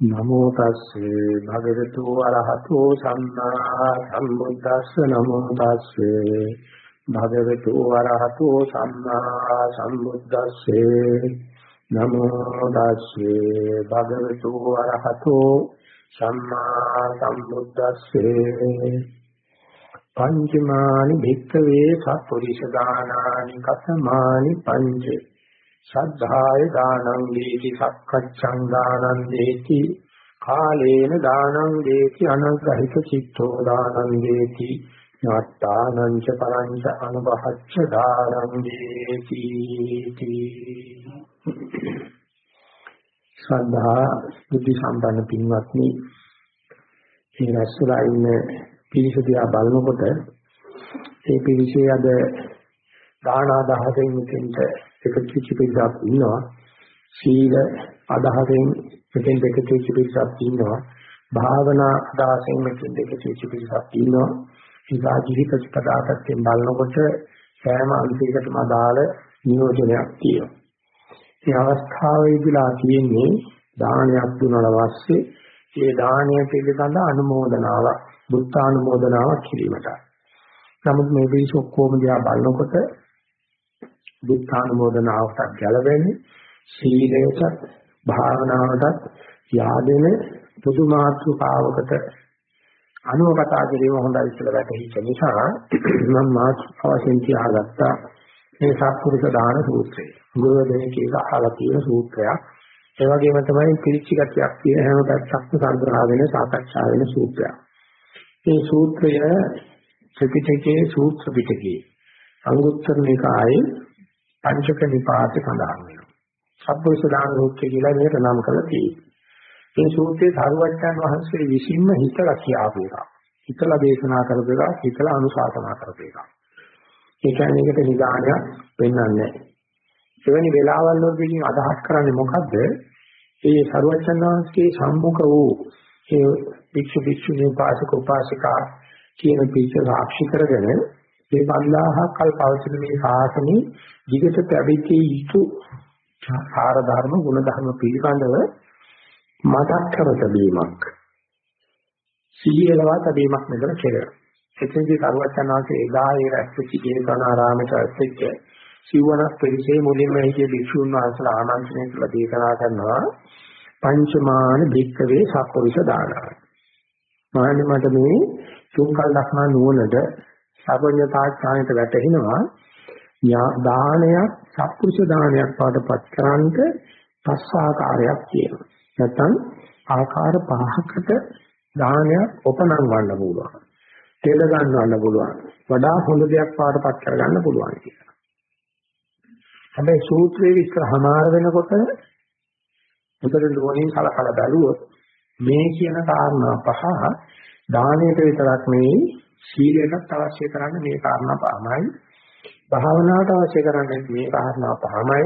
නමෝ තස්සේ භගවතු අරහතෝ සම්මා සම්බුද්දස්ස නමෝ තස්සේ භගවතු අරහතෝ සම්මා සම්බුද්දස්සේ නමෝ තස්සේ භගවතු අරහතෝ සම්මා සම්බුද්දස්සේ පංචමානි භික්ඛවේ සත්පුරිෂ දානානි කතමානි පංචේ සද්ධාය දානං දීති සක්කච්ඡං දානං දීති කාලේන දානං දීති අනග්‍රහිත චිත්තෝ දානං දීති ඥාත්තානං ච පරං ච අනුභච්ඡ දානං දීති ශ්‍රද්ධා බුද්ධ සම්පන්න පින්වත්නි මේ රැස්වලා ඉන්න පිරිස දිහා බලනකොට ඒ පිරිසේ අද දාන අදහසෙන් මෙතෙන්ට එකතු වෙච්ච පිරිසක් ඉන්නවා. සීල අදහසෙන් මෙතෙන් එකතු වෙච්ච පිරිසක් ඉන්නවා. භාවනා අදහසෙන් මෙතෙන් එකතු වෙච්ච පිරිසක් ඉන්නවා. ඒකා ජීවිත ප්‍රතිපදාකයෙන් බලනකොට සෑම අන්තිකටම අදාළ නියෝජනයක් තියෙනවා. මේ අවස්ථාවේදීලා තියෙන්නේ දානයක් දුන්නා පස්සේ ඒ දානය පිළිබඳ අනුමෝදනාව බුද්ධ අනුමෝදනාවක් කිරීමට. නමුත් මේ පිළිස ඔක්කොම දිහා බලනකොට බුද්ධානුමෝදනාවට ගැලවෙන්නේ සීලයට භාවනාවටත් yaadෙන පුදු මාත්‍රකාවකට අනුව කතා කිරීම හොඳයි කියලා වැටහිච්ච නිසා මම මාත්‍රකාවෙන් තියාගත්තා මේ සත්පුරුෂ දාන සූත්‍රය. ගුරුදෙනෙක් අහලා තියෙන සූත්‍රයක්. ඒ වගේම තමයි පිළිච්ච ගතියක් තියෙන හැම පැත්තක්ම සංග්‍රහ වෙන සාකච්ඡා වෙන සූත්‍රයක්. මේ සූත්‍රය ත්‍රිපිටකයේ සූත්‍ර පිටකයේ අංගුත්තර නිකායේ පංචක නිපාතේ සඳහන් වෙනවා. සබ්බෝස දාන රූපය කියලා මේකට නම් කරලා තියෙනවා. මේ සූත්‍රයේ සාරවත්යන් වහන්සේ විසින්ම හිතලා කියාපු එකක්. හිතලා දේශනා කරපු එකක්, හිතලා අනුශාසනා කරපු එකක්. ඒ කියන්නේ ඒකට නිදානයක් වෙන්නන්නේ නැහැ. එවැනි වෙලාවල් වලදී අදහස් කරන්නේ මොකද්ද? ඒ සරුවචන් වහන්සේ සම්මුඛ වූ ඒ භික්ෂු භික්ෂුණී උපාසක උපාසිකා කියන පිළිස සාක්ෂි කරගෙන මේ 5000ක් කල් පවතින මේ ශාසනයේ දිගට පැවිදි යුතු ආර ධර්ම ගුණ ධර්ම පිළිබඳව මතක් කර තැබීමක් සිහියලවා තැබීමක් මෙතන කෙරෙනවා. එතෙන්දී කරුවචනාංශයේ එදා ඒ රැස්වෙච්ච ජීවනාරාමයට ඇස්ෙච්ච සිවණක් පරිසේ මුලින්ම හිටිය භික්ෂුන් වහන්සේලා ආමන්ත්‍රණය කළ දේශනා කරනවා පංචමාන භික්කවේ සක්වරිස දානයි. මාන්නේ මට මේ සුඛල් ලක්ෂණ නුවණට සර්වඥතාඥාණයට වැටෙනවා දානයක් සත්පුරුෂ දානයක් පාඩපත් කරන්නට පස් ආකාරයක් තියෙනවා. නැත්නම් ආකාර පහකට දානයක් උපනං ගන්න පුළුවන්. තෙල ගන්නවන්න පුළුවන්. වඩා හොඳ දෙයක් පාඩපත් කරගන්න පුළුවන් කියලා. හැබැයි සූත්‍රයේ විස්තර හමාර වෙනකොට උතරින් දුවනින් කලකල බැලුවොත් මේ කියන කාරණා පහ දානයට විතරක් නෙවෙයි සීලයටත් අවශ්‍ය කරන්නේ මේ කාරණා පහමයි. භාවනාවට අවශ්‍ය කරන්නේ මේ කාරණා පහමයි.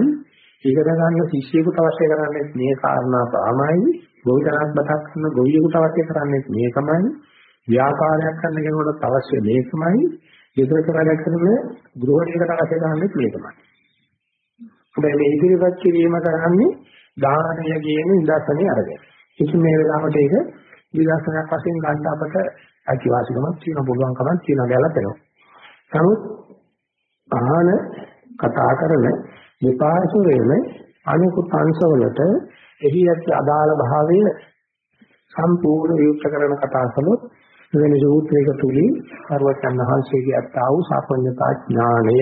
ඉගෙන ගන්න ශිෂ්‍යයෙකුට අවශ්‍ය කරන්නේ මේ කාරණා පහමයි. ගොවිතැනක් බතක් කරන ගොවියෙකුට අවශ්‍ය කරන්නේ මේකමයි. ව්‍යාපාරයක් කරන කෙනෙකුට අවශ්‍ය මේකමයි. ඉදිරියට වැඩ කරන ගෘහණියකට අවශ්‍ය කරන්නේ මේකමයි. හැබැයි මේ ඉදිරියට කිරීම කරන්නේ දානය කියන ඉඳසනේ අරගෙන. ඉතින් මේ වෙලාවට ඒක විදර්ශනයක් වශයෙන් ගන්න අපට අයිතිවාසිකමක් තියෙන පුළුවන්කමක් තියෙන දෙයක් වෙනවා. නමුත් ආහන කතා කරන විපාසුරේම අනිකුත් අංශවලට එහි ඇති අදාළ භාවය සම්පූර්ණ විවෘත කරන කතා කළොත් වෙන සූත්‍රයක තුලින් සර්වචන් වහන්සේගේ අත්තා වූ සාපඤ්ඤතා ඥාණය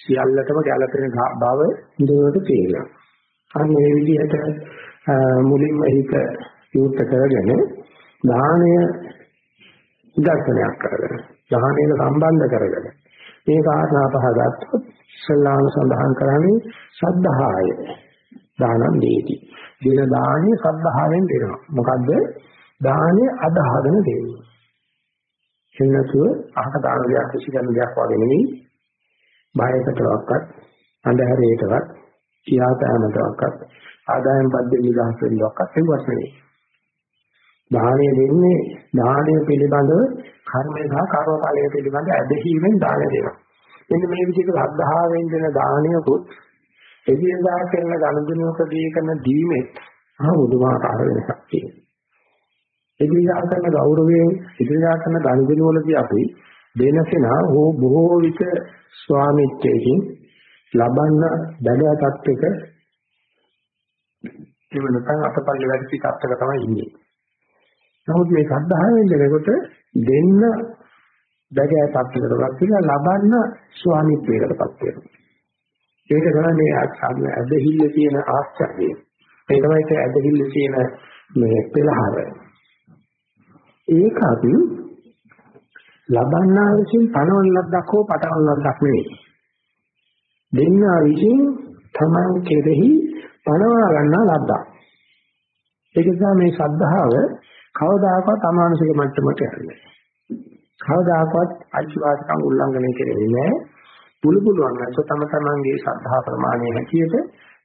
සියල්ලටම ගැළපෙන බව ඉදිරියට තේරෙනවා. අන්න මේ විදිහට මුලින්ම හිත විවෘත කරගෙන දානය දර්ශනයක් කරගෙන ධානයට සම්බන්ධ කරගෙන මේ කාරණා පහ ගත්තොත් ඉස්ලාම සඳහන් කරන්නේ සද්ධාය දානං දීති. දින දානේ සද්ධායෙන් දෙනවා. මොකද්ද? දානේ අදහගෙන දෙන්නේ. එන්නතුව අහක දාන දෙයක් කිසි කරන දෙයක් වගේ නෙවෙයි. බයකටවත් අන්ධහරයටවත් කියාපෑමටවත් ආදායම් පද්දෙන් නිදහස් වෙන්නවත් එවස් නෙවෙයි. දානය දෙන්නේ දානය පිළිබඳව කර්මය සහ කර්මඵලය පිළිබඳ ඇදහිීමෙන් දාන දෙනවා. මෙන්න මේ විදිහට ශ්‍රද්ධාවෙන් දෙන දානයකුත් එදිනදා කරන ගනුදෙනුවකදී කරන දීමෙත් ආ බුදුමාකාර වෙනසක් තියෙනවා. ඉදිරියට කරන ගෞරවයෙන් ඉදිරියට කරන දඬුවම් වලදී අපි දෙනසෙනා හෝ බොහෝ විට ස්වාමිත්වයෙන් ලබන්න බැලුවා තත්ත්වයක ඒ වෙනතන් අතපල්ලේ වැඩි තත්ත්වක තමයි ඉන්නේ. නමුත් මේ සද්ධායෙන් දෙනකොට දෙන්න බැගෑ තත්ත්වයකටපත් වෙලා ලබන්න ස්වාමිත්වයකටපත් වෙනවා. ඒක තමයි මේ ඇදහිල්ල තියෙන ආශ්චර්යය. ඒ තමයි ඇදහිල්ල තියෙන මේ පෙළහර. ඒක අපි ලබන්නා විසින් පණවන ලද්දක් හෝ පටවන ලද්දක් නෙවෙයි. දෙන්නා විසින් තමන් කෙරෙහි පණවා ගන්නා ලද්දක්. ඒක නිසා මේ ශ්‍රද්ධාව කවදාකවත් අමානුෂික මට්ටමට යන්නේ. කවදාකවත් අයිතිවාසිකම් උල්ලංඝනය කෙරෙන්නේ නැහැ. පුළු පුළුවන් නැත්නම් තම තමන්ගේ ශ්‍රද්ධා ප්‍රමාණය හැටියට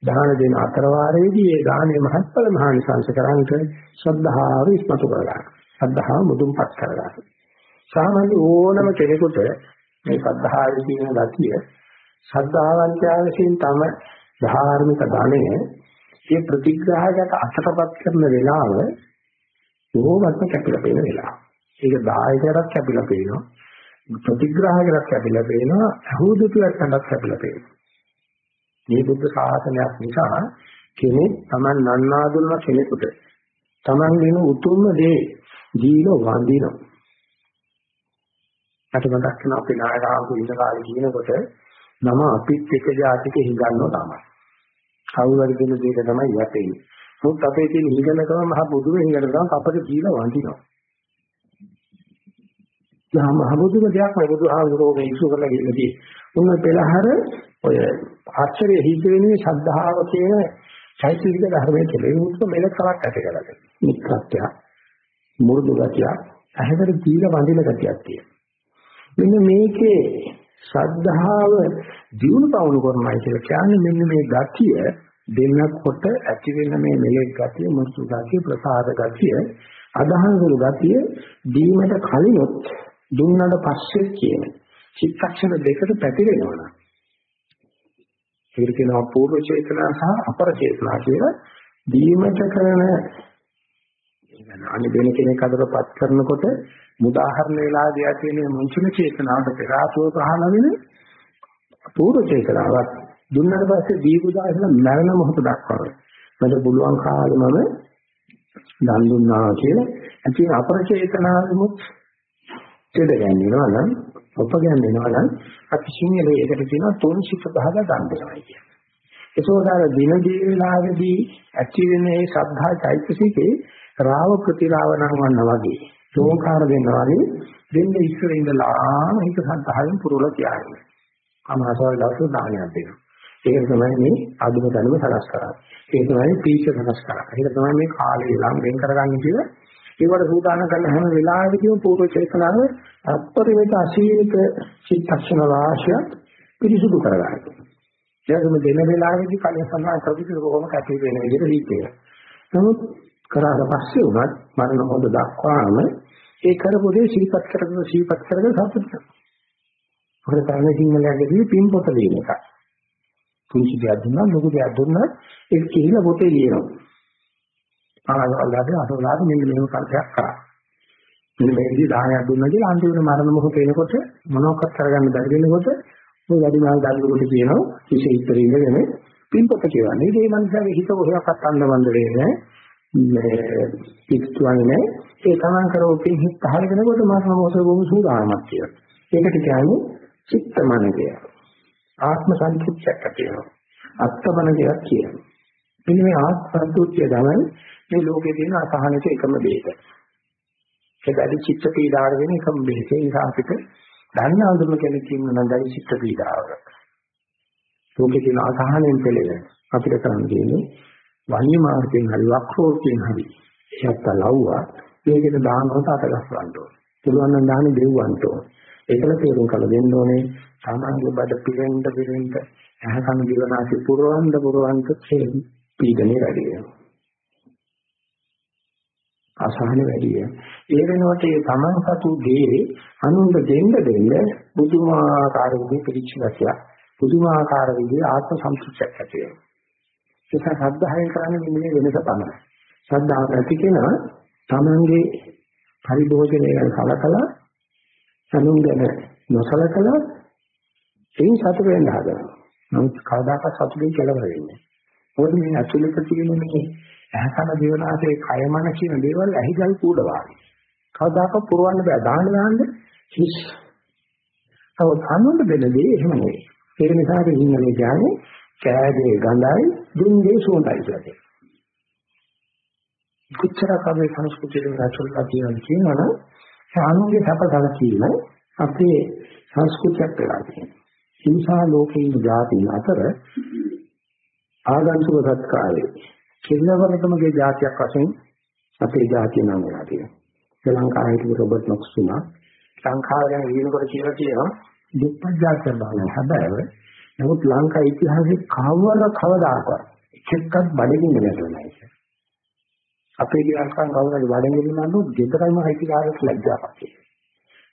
දාන දෙන අතර වාරයේදී ඒ දානයේ මහත්ඵල මහානිසංස කරන්ට ශ්‍රද්ධාව ඉස්මතු කරගන්න. ශ්‍රද්ධාව මුදුන්පත් කරගන්න. සාමාන්‍ය ඕනම කෙනෙකුට මේ ශ්‍රද්ධාවේ තියෙන ගතිය ශ්‍රද්ධාවන්තයන් තම ධාර්මික ධනය ඒ ප්‍රතිග්‍රහයට අතටපත් කරන වෙලාව බොහෝමත්ම කැපිලා පේන වෙලාව. ඒක දායකයරත් කැපිලා පේනවා. ප්‍රතිග්‍රහයකට කැපිලා පේනවා. අහුදුතුලට කැපිලා පේනවා. මේ බුද්ධ ශාසනයක් නිසා කෙනෙක් Taman නන්නාදුන කෙනෙකුට Taman වෙන උතුම්ම දේ ජීව වඳිනවා. අට මතක් වෙන අපේ නායකයන්තු ඉන්න කාලේ කියනකොට නම අපිත් එක જાතික හිඟන්නෝ තමයි. කවුරු හරි දෙන දෙයක තමයි යතෙන්නේ. මොකද අපේ තියෙන හිඟනකම මහ බුදුම හිඟන තමයි අපට කියලා වඳිනවා. යා මහ බුදුම දෙයක් නෙවෙයි බුදුහාමුදුරුවෝ මේ ඉස්සු කරලා ඉන්නේ. උන්න පෙළහර ඔය ආශ්චර්ය හිත වෙනුවේ ශ්‍රද්ධාව කියන චෛතසික ධර්මයේ කෙලෙවුත් මෙලක් කරක් ඇති කරගන්න. මිත්‍රත්වය මුරුදු ගතිය ඇහැකට දීලා වඳින ගතියක් තියෙනවා. මෙන්න මේකේ ශ්‍රද්ධාව දියුණු පවුණු කරනයි කියලා කියන්නේ මෙන්න මේ ගතිය දෙන්නකොට ඇති වෙන මේ මෙලෙක් ගතිය මුරුදු ගතිය ප්‍රසාද ගතිය අදහනසුළු ගතිය දීමට කලිනොත් දුන්නට පස්සේ කියන චිත්තක්ෂණ දෙකට පැතිරෙනවා ඒක කියනවා පූර්ව චේතනා සහ අපර චේතනා කියලා. දීමට කරන අනිත් වෙන කෙනෙක් අතරපත් කරනකොට මුදාහරණ වෙලාදී ඇති වෙන මුංචන චේතනාවට පෙර ආසව පහළ වෙන පූර්ව චේතනාවක්. දුන්නට පස්සේ දීපු දාසන මරණ මොහොත දක්වා මට පුළුවන් කාලෙමම දන් දුන්නා කියලා ඇති අපර චේතනාවෙමුත් දෙද ගැන්වෙනවා නම් උපගැන්වෙනවා නම් අපි සිංහලයේ ඒකට කියනවා තුන්සිත භාග දන් දෙනවා කියන්නේ. ඒකෝදාර දින දී වේලාවේදී ඇති වෙන මේ ශ්‍රද්ධා චෛතසිකේ රාව ප්‍රතිලාව නම් වන්නා වගේ සෝකාර දෙනවා වගේ දෙන්න ඉස්සර ඉඳලා මේක සද්ධායෙන් පුරවලා තියාගන්න. අමාසාව දවස් දානයක් දෙනවා. ඒක තමයි මේ ආධුම ධර්ම සලස් කරන්නේ. ඒක තමයි පීච සලස් කරන්නේ. ඒක තමයි මේ කාලේ ලං වෙන් කරගන්න කියලා ඒවට සූදානම් කරන හැම වෙලාවෙදීම පූර්ව චේතනාව අපරිමිත අසීමිත චිත්තක්ෂණ වාශය පිරිසුදු කරගන්න. ඒකම දෙන වෙලාවෙදී කලින් සමාන ප්‍රතිසර කොහොම කටයුතු වෙන විදිහට දීපේ. නමුත් කරාට පස්සේ උනත් මරණ මොහොත දක්වාම ඒ කරපු දේ සිහිපත් කරගෙන සිහිපත් කරගෙන සතුට වෙනවා. මොකද තරණ සිංහලයන්ගේදී පින් පොත දෙන එක. පුංචි දෙයක් දුන්නා ලොකු දෙයක් දුන්නා ඒක කියලා පොතේ ලියනවා. ආලාද අසෝලාද මෙන්න මෙහෙම කල්පයක් කරා. මෙන්න මේකදී 10ක් දුන්නා කියලා අන්තිමට මරණ මොහොත එනකොට මොනවක්වත් කරගන්න බැරි වෙනකොට ඔය වැඩි මාල් දරුවෙකුට කියනවා විශේෂ ඉතර ඉඳගෙන පින්පොත කියවන්නේ. මේ මනුස්සයාගේ හිත කොහොමවත් අන්දමන්ද වෙන්නේ මේ පිටුවන්නේ ඒ තමන් කරෝ පින් හිත පහලගෙනකොට මරණ මොහොත බොහොම සූදානමක් කියලා. ඒකට කියන්නේ චිත්තමන කියලා. ආත්ම සංකෘතියක් ඇති වෙනවා. අත්පන කියලා කියනවා. මෙන්න මේ ආත්ම සංකෘතිය තමයි මේ ලෝකේ තියෙන අසහනට එකම දෙයක. ඒකයි චිත්ත පීඩාවට වෙන එකම දෙයක. ඒ නිසා අපිට දන්න අඳුම කෙනෙක් ඉන්න නම් දැයි චිත්ත පීඩාවක. ලෝකේ තියෙන අසහනෙන් පෙළෙන අපිට කරන්න තියෙන්නේ වන්‍ය මාර්ගයෙන් හරි වක්‍රෝක්තියෙන් හරි එයත් ලව්වා මේකේ දානකට අතගස්සවන්න ඕනේ. පුළුවන් නම් දාන්නේ දෙව්වන්ට ඕනේ. ඒකල තේරුම් කළ දෙන්න ඕනේ සාමාන්‍ය බඩ පිරෙන්න පිරෙන්න ඇහකන් දිවනාසි පුරවන්න පුරවන්න පීඩනේ වැඩි වෙනවා. අසහන වැඩි වෙනවා. ඒ වෙනකොට ඒ තමන් සතු දේ අනුන්ට දෙන්න දෙන්න පුදුමාකාර විදිහේ පිළිච්චගතිය පුදුමාකාර විදිහේ ආත්ම සම්පූර්ණයක් ඇති වෙනවා. ඒක සද්ධායෙන් කරන්නේ මෙන්න මේ වෙනස තමයි. ශ්‍රද්ධාව නැති කෙනා තමන්ගේ පරිභෝජනය ගැන කලකලා සනුන් ගැන නොසලකලා එයින් සතුට වෙන්න හදනවා. නමුත් කවදාකවත් සතුටින් කෙලවර වෙන්නේ නැහැ. මොකද මේ ඇතුළත තියෙන මේ ඇහැකන දිවනාසේ කයමන කියන දේවල් ඇහිගල් කූඩ වාගේ. කවදාකවත් පුරවන්න බෑ. දාන්න දාන්න හිස්. තව අනුන්ට දෙන දේ එහෙම නෙවෙයි. ඒ නිසා ඉංග්‍රීසි කියන්නේ කෑගේ ගඳයි දුන්ගේ සුවඳයි කියලා. කොච්චරක් අපේ සංස්කෘතියේ රැචුල්ලා තියෙනවා කියනවනම් සානුගේ සපසලකීම අපේ සංස්කෘතියක් වෙලා තියෙනවා. හිංසා ලෝකේ ඉන්න જાතින් අතර ආගන්තුක සත්කාරයේ කෙල්ලවරකමගේ જાතියක් වශයෙන් අපේ જાතිය නම් වෙලා තියෙනවා. ශ්‍රී ලංකාවේ තිබු රොබර්ට් නොක්ස් තුමා ලංකාව ගැන කියනකොට කියලා කියනවා දුප්පත් જાතිය බලන හැබැයි නමුත් ලංකා ඉතිහාසයේ කවර කවදාකවත් එකෙක්වත් බඩගින්න නැතුව නැහැ. අපේ ගියන්කම් කවුරු හරි බඩගින්න නන්නොත් ගෙදරම හිතිකාරට ලැජ්ජාවක්.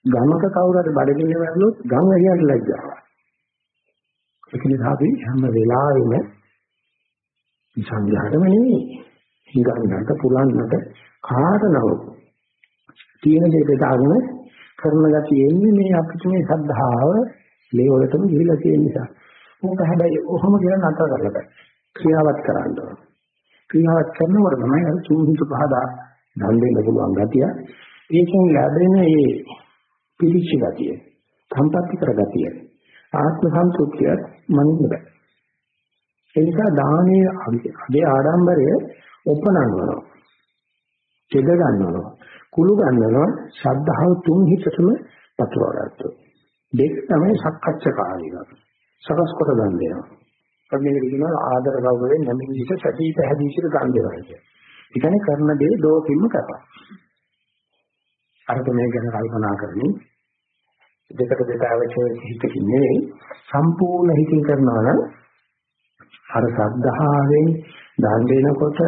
ගමක කවුරු හරි බඩගින්න වැළුනොත් ගම් එළියට ලැජ්ජාවක්. ඒක නිසා අපි හැම වෙලාවෙම සංඝයාටම නෙවෙයි හිඟන්නට පුරන්නට කාටනව තියෙන දේ බෙදාගෙන කරන ගතිය එන්නේ මේ අපිට මේ ශ්‍රද්ධාව මේ වලටම ගිහිලා තියෙන නිසා. මොකද හැබැයි ඔහොම කියලා නතර කරලා බෑ. ක්‍රියාවත් කරන්න ඕන. ක්‍රියාවත් කරනකොට තමයි අර චුම්හිත පහදා දන් දෙන්න පුළුවන් ගතිය. ඒකෙන් ලැබෙන මේ පිළිච්ච ගතිය, සම්පත්‍ති කර ගතිය, ආත්ම සම්තුෂ්තිය මනින්න බෑ. ඒ නිසා දානයේ අගේ ආඩම්බරය ඔපනනවා. දෙද ගන්නවා. කුළු ගන්නවා. ශද්ධාව තුන් හිතටම පතුරවගත්තා. දෙක තමයි සක්කච්ඡාකාරීක. සකස් කොට ගන්න දෙනවා. අපි මේක කියනවා ආදර ගෞරවයෙන් නැමින් විස සැටි පැහැදිලි විදිහට ගන්න දෙනවා කියන්නේ. ඒ කියන්නේ කරන දේ දෝකින්ම කරනවා. අරක මේ ගැන කල්පනා කරමින් දෙකට දෙක අවශ්‍ය හිතකින් නෙවෙයි සම්පූර්ණ හිතින් කරනවා නම් අර සද්ධාවෙන් දන් දෙනකොට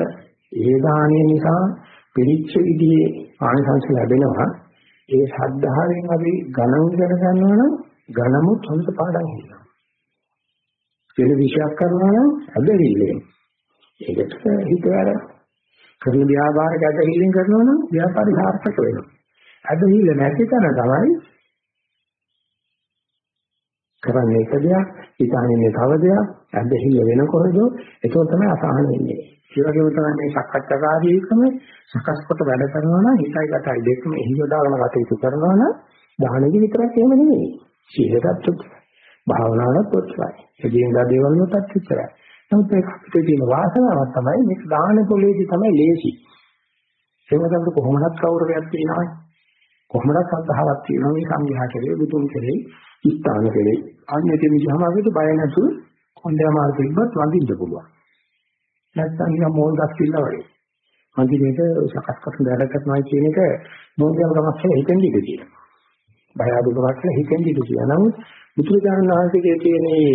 ඒ දාණය නිසා පිළිච්ච විදිහේ ආනිසංස ලැබෙනවා ඒ ශ්‍රද්ධාවෙන් අපි ගණන් ඉගෙන ගන්නවා නම් ගණමුත් හොඳ පාඩම් වෙනවා වෙන විශයක් කරනවා නම් අදහිල්ලෙන්. ඒකට හිත වැඩ කරන ව්‍යාපාරයක අදහිල්ලෙන් කරනවා නම් ව්‍යාපාරي සාර්ථක වෙනවා. අදහිල්ල නැති තැන තමයි කරන්නේ එක දෙයක් හිතන්නේ තව දෙයක් අදහිල්ල වෙනකොටද ඒක තමයි අසහන වෙන්නේ. ඒ වගේම තමයි මේ සක්කච්ඡාකාරීකම සකස් කොට වැඩ කරනවා නම් හිතයි කටයි දෙකම එහි යොදාගෙන කටයුතු කරනවා නම් දානෙදි විතරක් එහෙම නෙමෙයි. සීලයටත් භාවනාවටත් ඔච්චරයි එදිනෙදා දේවල් වලටත් ඔච්චරයි නමුත් ඒක අපිට තියෙන වාසනාවක් තමයි මේක දාන පොලේදී තමයි ලේසි. ඒකකට කොහොමවත් කවුරුයක් තියෙනවද කොහොමද සද්ධාවක් තියෙනවා මේ සංඝයා කෙරේ බුදුන් කෙරේ ස්ථාන කෙරේ අන්නේ විදිහම අපිට බය නැතුව කොණ්ඩේ මාල් තිබ්බත් වඳින්න පුළුවන්. නැත්නම් නිකන් මෝල් ගස් කිල්ල වගේ මන්දිරේට සකස් කරන වැඩ කරනවා කියන එක මොකදම ගමක් හිතෙන් දිග තියෙනවා. බය අඩුකමක් හිතෙන් දිග තියෙනවා. නමුත් බුදුරජාණන් වහන්සේගේ තියෙන මේ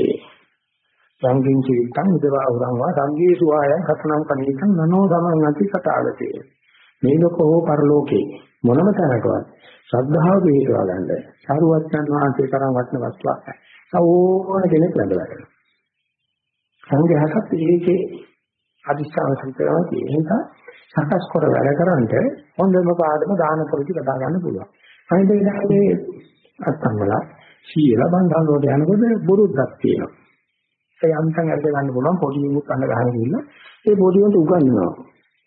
සංගින් චිත්තං ඉදවා උරංවා සංගී සුවායන් කතනම් කණීතං නනෝ ගමන් නැති කතාවතේ මේ ලෝකෝ පරලෝකේ මොනම තැනකවත් ශ්‍රද්ධාව පිළිපදවා ගන්න. සාරුවත්යන් වහන්සේ තරම් වටින වස්තුවක් නැහැ. ඕන කෙනෙක් ලැබලා සංඝයාසත් ඒකේ අදිස්ථාන සංකේතනවා කියන නිසා සකස් කර වැඩ කරන්ට හොඳම පාඩම දාන පොලිටි කතා ගන්න පුළුවන්. අනිත් විදිහේ අත්තංගල සීල බන්ධන වලට යනකොට බුරුද්දක් තියෙනවා. ඒ අන්තං අරද ගන්න පුළුවන් පොඩි උත් අන්න ගහන ගිහිල්ලා ඒ පොඩි උන්ට උගන්වනවා.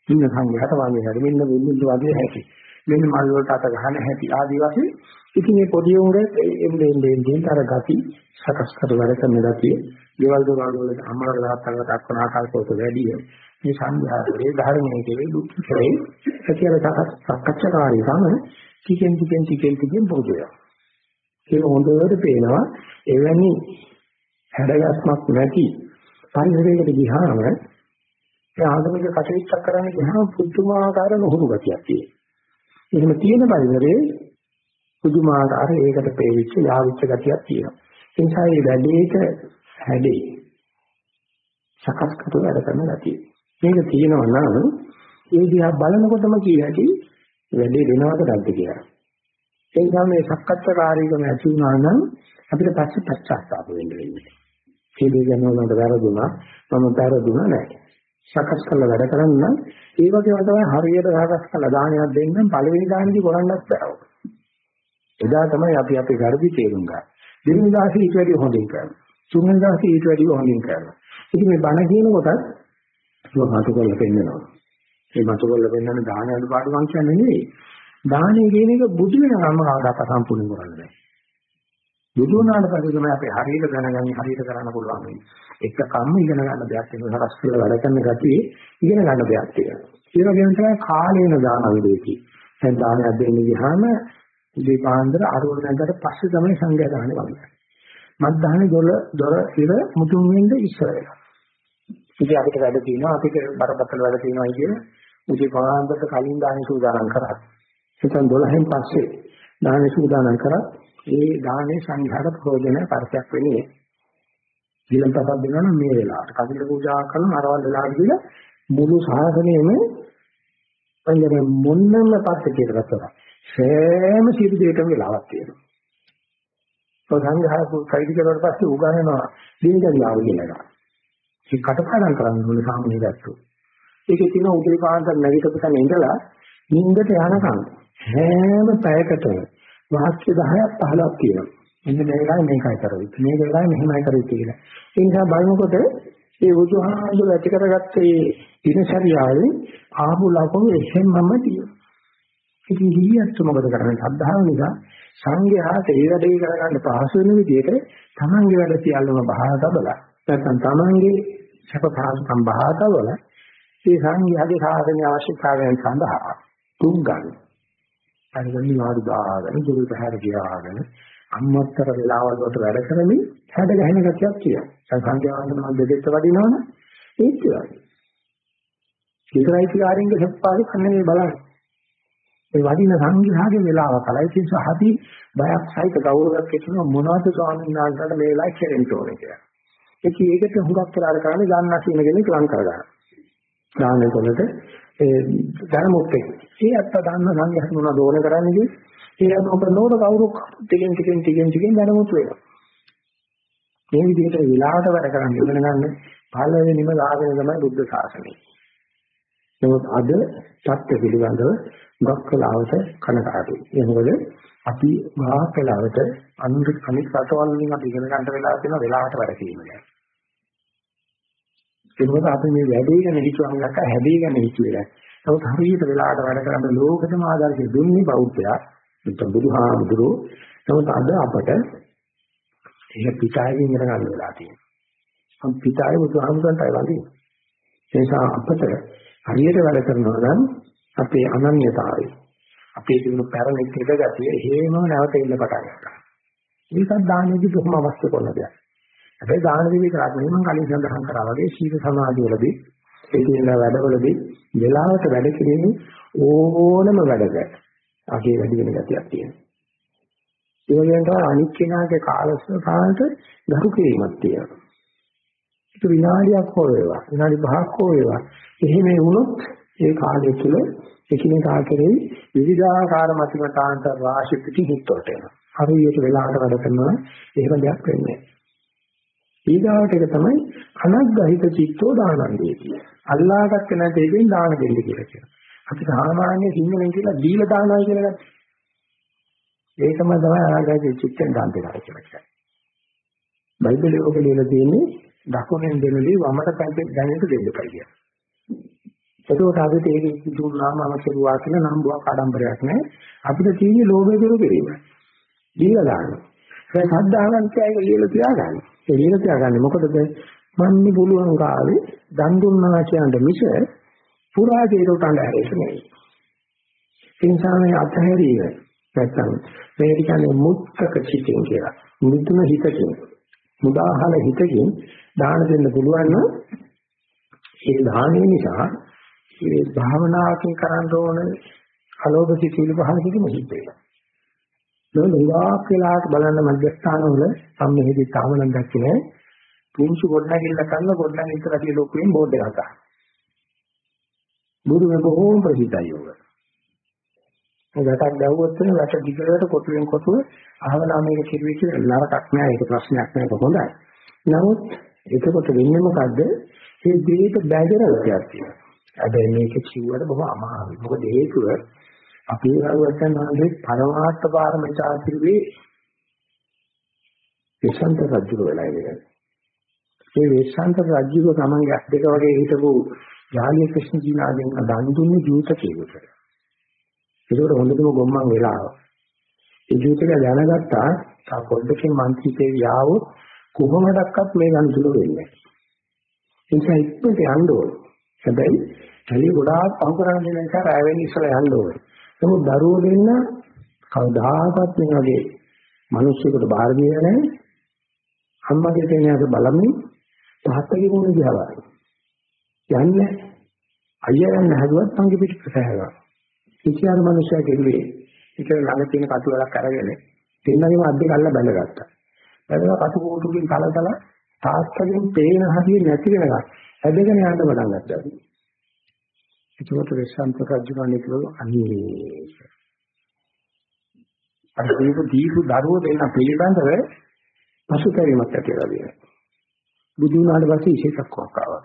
ඉන්න සංඝයාට වගේ හරි මෙන්න මෙන්න වගේ හැටි. මෙන්න මල් වලට අත ගන්න හැටි ආදී වශයෙන් ඉතින් මේ පොඩි උන්ගේ එන්නේ එන්නේ එන්නේ අර ගති සකස් කර වැඩ කරන ගතිය දේවල් දොරවල් වල අමර දාත්තන්ව දක්වන ආකාරයට වැඩි මේ සංඝයාතේ ධර්මයේ කෙරේ දුක් කෙරේ සතියල සක්කච්ඡාකාරී සම ටිකෙන් ටිකෙන් ටිකෙන් ටිකෙන් පොදුය. ඒක හොඳට පේනවා එවැනි හැඩගස්මක් නැති පරිසරයකට ගියාම ඒ ආගමික කටයුත්තක් කරන්න ගියාම පුදුමාකාර නොහුරු ගතියක් තියෙනවා. එහෙම තියෙන පරිසරයේ පුදුමාකාර ඒකට පෙවිච්ච යාවිච්ච ගතියක් තියෙනවා. ඒ නිසා මේ වැඩේට හැඩේ සකස් කරලා වැඩ කරන ගතිය. මේක තියෙනවා නම් ඒ දිහා බලනකොටම කියහැකි වැඩේ වෙනවද නැද්ද කියලා. ඒ නිසා මේ සක්කච්ඡාකාරීකම ඇති වුණා නම් අපිට පස්සේ පශ්චාත්තාප වෙන්න වෙන්නේ. මේ දේ ගැන උනට වැරදුනා මම වැරදුනා නැහැ. සකස් කරලා වැඩ කරන්න නම් ඒ වගේම තමයි හරියට සකස් කරලා දානයක් දෙන්න පළවෙනි දානෙදි කරන්නත් බෑ. එදා තමයි අපි අපේ ගර්භي තේරුම් ගන්න. දෙවෙනි දාසේ ඊට වැඩිය හොඳින් කරනවා. තුන්වෙනි දාසේ ඊට වැඩිය හොඳින් කරනවා. ඉතින් මේ බණ කියනකොටත් ඒක මතු කරලා පෙන්නනවා. මේ මතු කරලා පෙන්නන දාන අනුපාඩුවක් කියන්නේ නෙවෙයි. දානය කියන එක බුදු වෙනකම්ම කවදාක සම්පූර්ණ කරන්න බෑ. බුදු වුණාට පස්සේ තමයි අපි හරියට දැනගන්නේ හරියට කරන්න පුළුවන් වෙන්නේ. එක කම්ම ඉගෙන ගන්න දෙයක් තියෙනවා. සකස් කරලා වැඩ කරන ගතිය ඉගෙන ගන්න දෙයක් තියෙනවා. ඒ වගේම තමයි කාලේන දාන විදේකී. දැන් දානයක් දෙන්න ගියාම ඉදී පාන්දර අරුණ නැගකට පස්සේ තමයි සංඝයා දාන්නේ වගේ. මත් දාහනේ දොර දොර ඉර මුතුන් වෙන්න ඉස්සර වෙනවා. ඉතින් අපිට වැඩ තියෙනවා අපිට බරපතල වැඩ තියෙනවා කියන උදේ පාන්දරට කලින් දාහනේ සූදානම් කරා. එතන 12න් පස්සේ දාහනේ සූදානම් කරා ඒ දාහනේ සංඝයාට ප්‍රයෝජන පරිත්‍යක් වෙන්නේ. ඊළඟටත් දෙනවා මේ වෙලාවට. කදිර පූජා කරන අරවල් වෙලාවට දීලා මුළු ශාසනයෙම පන්දර මොන්නම පස්සේ කරලා සෑම සියලු දෙයකම වෙලාවක් තියෙනවා. ඔය සංඝයාසු කයිද කරලා පස්සේ උගන්වනවා දිනදරියාව කියලා. ඒක කටපාඩම් කරන්න ඕනේ සාමාන්‍ය ගැට්ටු. ඒකේ තියෙන උදේ පාන්දර නැගිටපු තැන ඉඳලා නිින්දට යනකම් හැම පැයකටම වාක්‍ය 10ක් 15ක් තියෙනවා. මෙන්න මේ වෙලාවේ මේකයි කරවෙන්නේ. මේ වෙලාවේ මෙහෙමයි කරවෙන්නේ කියලා. ඒ නිසා බලනකොට මේ බුදුහාමුදුර ඇති කරගත්තේ දිනචරියාවේ ආපු ලකුණු එහෙමම තියෙනවා. ඉතින් ගියත් මොකද කරන්නේ? සද්ධාව නිසා සංඝයාට ඒ වැඩේ කරගන්න පහසු වෙන විදිහට තමන්ගේ වැඩ සියල්ලම බහා තබලා නැත්නම් තමන්ගේ සැප පහසුකම් බහා තබලා ඒ සංඝයාගේ සාධන අවශ්‍යතාවයන් සඳහා තුන් ගන්න. අනිගොල්ලි වාඩි දාගෙන දුරු පහර ගියාගෙන අම්මත්තර වෙලාවල් වලට වැඩ කරමින් හැඩ ගැහෙන ගතියක් කියනවා. සංඝයාගේ මම දෙදෙත් වදිනවනේ ඒත් ඒවයි. ඉතරයිතිකාරින්ගේ සත්පාලි කන්නේ බලන්න. ඒ වදින සංඝයාගේ වෙලාව කලයි කිසි හති බයක් සහිත ගෞරවයක් කියන මොනවද ස්වාමීන් වහන්සේට මේ වෙලාවේ කෙරෙන්න ඕනේ කියලා. ඒක ඒකට හුඟක් කරලා කරන්නේ ගන්න කියන කෙනෙක් ලං කරගන්න. දාන්නේ කොලට ඒ ධර්මොත් එක්ක. ඒ අත්ත දාන්න සංඝයාට මොනවද ඕන කරන්නේ ඒ අනුව කරනකොට කවුරු ටිකෙන් ටිකෙන් ටිකෙන් ටිකෙන් ධර්මොත් වෙනවා. මේ විදිහට විලාවට වැඩ කරන්න ඉගෙන ගන්න පළවෙනිම ලාභය තමයි බුද්ධ ශාසනය. නමුත් අද සත්‍ය පිළිබඳව ගොක් කලාවට කනකාටුයි. ඒ මොකද අපි මහා කලාවට අනිත් අනිත් රටවල් වලින් අපි ඉගෙන ගන්න වෙලාව තියෙන වෙලාවට වැඩ කිරීමයි. ඒ මොකද අපි මේ වැඩේ ගැන හිතුවම නැත්නම් හැදී ගැන හිතුවේ. නමුත් හරියට වෙලාවට වැඩ කරන්න ලෝකෙටම ආදර්ශය දුන්නේ බෞද්ධයා. නැත්නම් බුදුහාමුදුරුවෝ. නමුත් අද අපට ඒක පිටායෙන් ඉගෙන ගන්න වෙලා තියෙනවා. අපි පිටායේ බුදුහාමුදුරන්ටයි වඳින්නේ. ඒ නිසා අපට හරියට වැඩ කරනවා නම් අපේ අනන්‍යතාවය අපේ තිබුණු පැරණි ක්‍රිඩ ගතිය හේම නැවත ඉන්න පටන් ගන්නවා. ඒකත් දානෙදි බොහොම අවශ්‍ය කරන දෙයක්. හැබැයි දානෙදි විතරක් නෙවෙයි මම කලින් සඳහන් කරා වගේ සීල සමාධියවලදී ඒ කියන වැඩවලදී වෙලාවට වැඩ කිරීමේ ඕනම වැඩක අගේ වැඩි වෙන ගතියක් තියෙනවා. ඒ වගේම තමයි අනිත් කෙනාගේ කාලසටහනට ගරු කිරීමක් තියෙනවා. ඒක විනාඩියක් හෝ වේවා විනාඩි 5ක් හෝ වේවා එහෙම වුණොත් ඒ කාලය තුළ එකිනෙකා කෙරෙහි විවිධාකාර මතිමතාන්ත රාශි පිටි හිටවට එනවා. හරියට වෙලාවට වැඩ කරනවා එහෙම දෙයක් වෙන්නේ නැහැ. ඊගාවට එක තමයි අනග්ගහිත චිත්තෝ දානන්දේති. අල්ලාහකට නැති එකෙන් දාන දෙන්න කියලා කියනවා. අපි සාමාන්‍ය සිංහලෙන් කියලා දීලා දානවා කියලා ගත්තා. ඒකම තමයි අනග්ගහිත චිත්තෙන් දාන දෙනවා කියලා කියන්නේ. බයිබලයේ ඔක ලියලා තියෙන්නේ දකුණෙන් දෙනුලි වමට පැත්තෙන් දැනෙන්න දෙන්න කියලා. එතකොට අපිට ඒක දුන්නාම අවශ්‍යරුවා කියලා නම්බුවක් ආඩම්බරයක් නැහැ. අපිට තියෙන්නේ ලෝභය දුරු කිරීම. දීලා ගන්න. ඒ සද්ධාවන්තය ඒක ලියලා තියාගන්න. ඒ ලියලා තියාගන්නේ මොකටද? මන්නේ පුළුවන් කාලේ දන් දුන්නා කියනද මිස පුරාජේකට අඬහැරෙන්නේ නෙවෙයි. ඒ නිසා මේ අතහැරීම නැත්තම් මේක කියන්නේ මුත්තක චිතින් කියලා. මුතුන හිතකින් මුදාහල හිතකින් දාන දෙන්න පුළුවන් නම් ඒ දානය නිසා මේ භාවනාවකින් කරන්න ඕන අලෝභ සිතිවිලි පහල කිසිම හිත වෙනවා. නෝ ලෝවාක් වෙලාවට බලන්න මධ්‍යස්ථානවල සම්මෙහිදී තාම නම් දැක්කේ නෑ. පුංචි ගොඩනැගිල්ල කරන ගොඩනැගිල්ල රටිය ලෝකයෙන් බෝඩ් එකක් ගන්න. බුදු මේ බොහෝම ප්‍රසිද්ධයි යෝග. ඒකට දැවුවොත් වෙන රට දිගට කොටුවෙන් කොටුව ආවලා මේක කිරුවේ කියලා නරකක් නෑ ඒක ප්‍රශ්නයක් නෑ ඒක හොඳයි. නමුත් එතකොට වෙන්නේ මොකද්ද? ඒ දෙයට බැඳෙන ගතියක් තියෙනවා. හැබැයි මේක කිව්වට බොහොම අමාරුයි. මොකද හේතුව අපේ ආරවචන මාගේ පරමාර්ථ පාරමචාතිරුවේ විසන්ත රජු වෙලා ඉන්නේ. මේ විසන්ත රජුව ගමන් ගැස් දෙක වගේ හිටපු ජාලිය ක්‍රිෂ්ණ ජීනාගෙන් දන් දුන්නේ ජීවිත කේකට. ඒකට හොඳටම ගොම්මන් වෙලා. ඒ ජීවිතය දැනගත්තා තා පොඩ්ඩකින් මන්ත්‍රීකේ යාවොත් කොහොමඩක්වත් මේ දන් දුර වෙන්නේ නැහැ. ඒ නිසා ඉක්මනට යන්න ඕනේ. හැබැයි කලිය ගොඩාක් පහු කරන්න දෙන නිසා රැවෙන ඉස්සලා යන්න ඕනේ. නමුත් දරුවෝ දෙන්න කවදාකවත් මේ වගේ මිනිස්සුන්ට බාර දෙන්නේ නැහැ. අම්මගේ තේනයක බලමින් තාත්තගේ මොන දිහා යන්නේ අයියා යන්න හැදුවත් මගේ පිට ප්‍රසහනවා. කිසියම් මිනිසෙක් ගෙරුවේ ඒක ළඟ තියෙන කටු වලක් අරගෙන දෙන්නගේම අද්දේ කල්ලා බැලගත්තා. බැලලා කටු කෝටුකින් කලකල තාත්තගෙන් පේන හැටි නැති වෙනවා. හැදගෙන යන්න පටන් ගත්තා. ඒකෝට රෙස්සන්ත රජුණනේ කිව්ව අනේ අර දීපු දීපු දරුවෝ දෙන්න පිළිබඳව පසුතැවීමක් ඇති වෙලා තියෙනවා. බුදු වුණාට පස්සේ විශේෂක්වක් ආවා.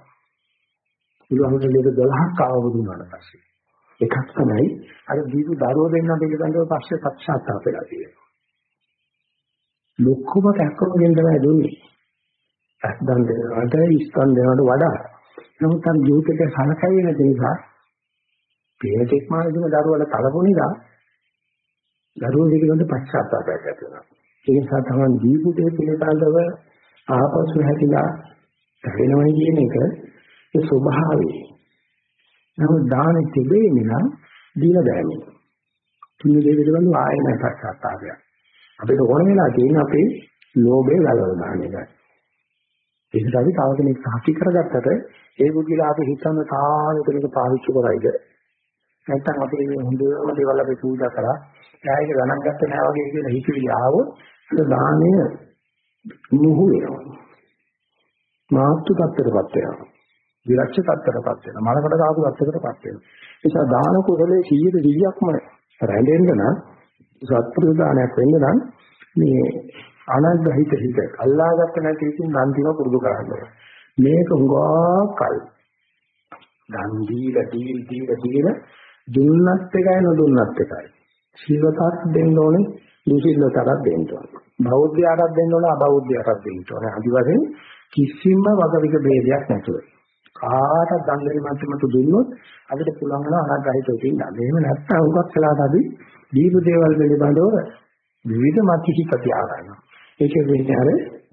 බුදුහමදලේක 12ක් ආව බුදු වුණාට පස්සේ. එකක් තමයි අර දීපු දරුවෝ දෙන්න පිළිබඳව පස්සේ පක්ෂාත්තාප වෙලා තියෙනවා. ලොකුම කැක්කමකින් තමයි දුන්නේ. අස්දන් දෙනවට ඉස්කන් දෙනවට වඩා. නමුත් අර ජීවිතේ සලකන්නේ නැති නිසා පේනෙක් මානසික දරුවල කලපුණිලා දරුවෝ පිළිබඳ පක්ෂාත්තාපයක් ඇති වෙනවා. ඒ නිසා තමයි දීපු දේ පිළිබඳව ආපසු හැදිලා වෙනවයි කියන එක ඒ ස්වභාවය. නමුත් දාන තිබෙන්නේ නම් දීලා බෑනේ. තුන් දේ පිළිබඳව ආයෙ නැසක් සත්‍යාවය. අපිට ඕන වෙලා තියෙන අපේ ලෝභය ගලව දාන එක. ඒකට අපි තව කෙනෙක් සාක්ෂි කරගත්තට ඒ බුද්ධිලා අපි හිතන තාලෙක පාවිච්චි කරයිද නැත්නම් අපි හොඳම දේවල් අපි පූජා කරා ඡායක ගණන් ගත්තේ නැහැ වගේ කියලා හිතවිලි ආවොත් දාණය මුහු වෙනවා. මාත්තු tattරපත් වෙනවා. විරක්ෂ tattරපත් වෙනවා. මලකට දාපු tattරකටපත් වෙනවා. ඒ නිසා දාන කුසලයේ 100 100ක්ම රැඳෙන්න නම් සත්පුරුෂ දානයක් වෙන්න නම් මේ අනග්‍රහිත හිත අල්ලාගත්ත නැති ඉතින් දන් දින පුරුදු කරන්න මේක හුඟාකල් දන් දීලා දීලා දීලා දීලා දුන්නත් එකයි නොදුන්නත් එකයි සිල්වතක් දෙන්න ඕනේ දුසිල්වතක් දෙන්න ඕනේ බෞද්ධයාටත් දෙන්න ඕනේ අබෞද්ධයාටත් දෙන්න ඕනේ. අදි වශයෙන් කිසිම වගවික ભેදයක් නැතුව. කාටත් දඬුවම් මැත්තමතු දුන්නොත් අපිට පුළුවන් වෙන අනාගතයට ඉන්න. එහෙම නැත්නම් උගත් කළාට අපි දීප දේවල් පිළිබඳව විවිධ මතිහිත තියාගන්නවා. ඒක වෙන්නේ අර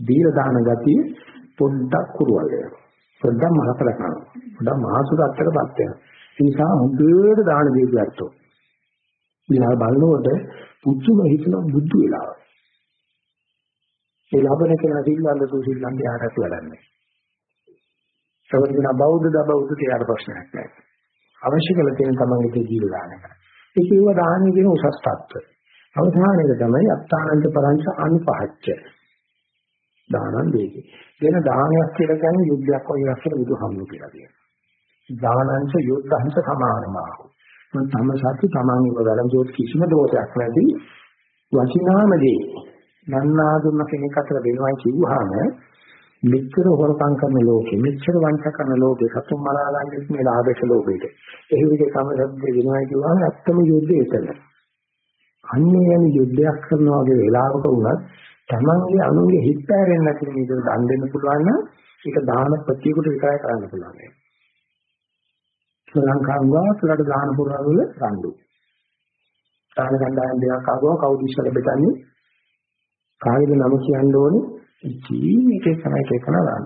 දීල දාන ගතිය පොඩ්ඩක් කුරුවල් වෙනවා. පොඩ්ඩක් මහතර කරනවා. පොඩ්ඩක් මහසුරත්තටපත් වෙනවා. ඒ නිසා හොඳට දාන දෙවියන්ට. ඊළඟ බලනකොට පුදුම හිතන බුද්ධ වෙලාව. ඒ ලබන කෙනා සිල්වන්ත තු සිල්වන්ත යාට වැඩන්නේ. සමහරවිට බෞද්ධ දබෞද්ධ තියාට ප්‍රශ්නයක් නැහැ. අවශ්‍ය කළ තියෙන තමන්ගේ ජීවිත දාන එක. ඒක ඒව දාන්නේ කියන උසස් තත්ත්වය. අවසානයේ තමයි අත්තානන්ත පරංච අනුපහච්ච. දානන් දෙකේ. දෙන දානයක් කියලා කියන්නේ යුද්ධයක් වගේ අස්සර බුදුහාමුදුරු කියලා කියනවා. දානංච යුද්ධංච සමානමාහු. මම තම සතු තමන්ගේ වැළඳුවොත් කිසිම දෝෂයක් නැති වචිනාම දේ. නන්නාඳුන කෙනෙක් අතර වෙනවා කිව්වහම මෙච්චර හොරකම් කරන ලෝකෙ මෙච්චර වංචා කරන ලෝකෙ සතුන් මරා ගන්න මේ ලාභක ලෝකෙට. ඒ විදිහේ සමසද්ද වෙනවා කිව්වහම ඇත්තම යුද්ධය එතන. අන්නේ යන යුද්ධයක් කරනවා වගේ වෙලාවක වුණත් තමන්ගේ අනුන්ගේ හිත පැරෙන්නේ නැති විදිහට දන් දෙන්න පුළුවන් නම් ඒක දාන ප්‍රතියකට විතරයි කරන්න පුළුවන්. ශ්‍රී ලංකාව ගාතුලට දාන පුරවල රණ්ඩු දාන ගණ්ඩායම් දෙකක් ආවම කවුද ඉස්සර බෙදන්නේ කාගේද නම කියන්න ඕනේ ජීවිතේ තමයි කියනවා ගන්න.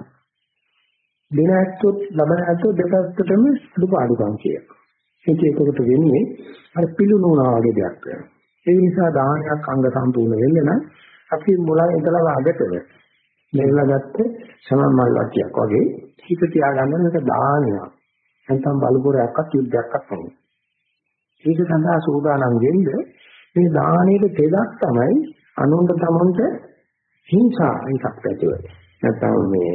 දෙන ඇත්තොත් ලබන ඇත්තොත් දෙකටම සුදු පාඩුකම් කියන. ඒක ඒකට වෙන්නේ අර පිළුණුනා වගේ දෙයක් වෙනවා. ඒ නිසා දානයක් අංග සම්පූර්ණ වෙන්න නම් අපි මුලින් ඉඳලා අගටම මෙල්ලා ගත්ත සමන් මල් වටියක් වගේ හිත තියාගන්න එක දානයක්. නැත්නම් බලපොරයක්වත් යුද්ධයක්වත් නෙවෙයි. ඒක සඳහා සූදානම් වෙන්න මේ දානයේ තෙදක් තමයි අනුන්ට තමන්ට හිංසා එකක් ඇතිව නැත්නම් මේ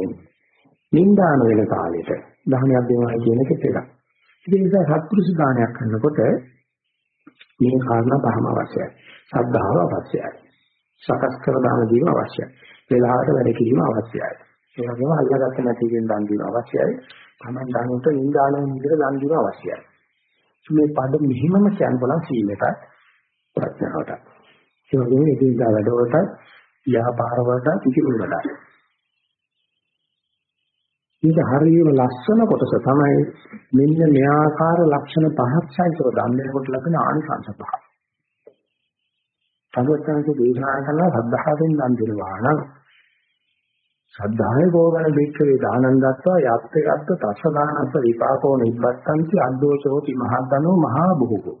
නින්දාන වෙන කාලෙට දහනයක් දෙනවා කියන එක තේරෙනවා. ඒ නිසා සත්පුරුෂ දානයක් කරනකොට මේ කාරණා පහම අවශ්‍යයි. ශ්‍රද්ධාව අවශ්‍යයි. සකස් කර දාන දීම අවශ්‍යයි. වේලාවට වැඩ කිරීම අවශ්‍යයි. ඒ වගේම අල්ලගත්ත නැති කියන දන් දීම අවශ්‍යයි. තමන් දනුට නිදානම් විදිහට දන් දුන අවශ්‍යයි. මේ පද මෙහිමම කියන්න බලන් සීලයට ප්‍රඥාවට. ඒ වගේම එදිනදා වැඩවලට ව්‍යාපාර වලට පිටිකුල් වලට. මේක හරියම ලස්සන කොටස තමයි මෙන්න මේ ආකාර ලක්ෂණ පහක් සහිතව දන්නේ කොට ලැබෙන ආනිසංස පහ. සර්වඥාන්සේ දේශනා කරන සද්ධාවෙන් දන් දෙනවා නම් සද්ධායේ ගෝගණ බික්කවේ දානන්දත්වා යත්තගත්ත තස්සදානස්ස විපාකෝ නිබ්බත්තන්ති අද්දෝචෝති මහද්දනෝ මහා බුහුකෝ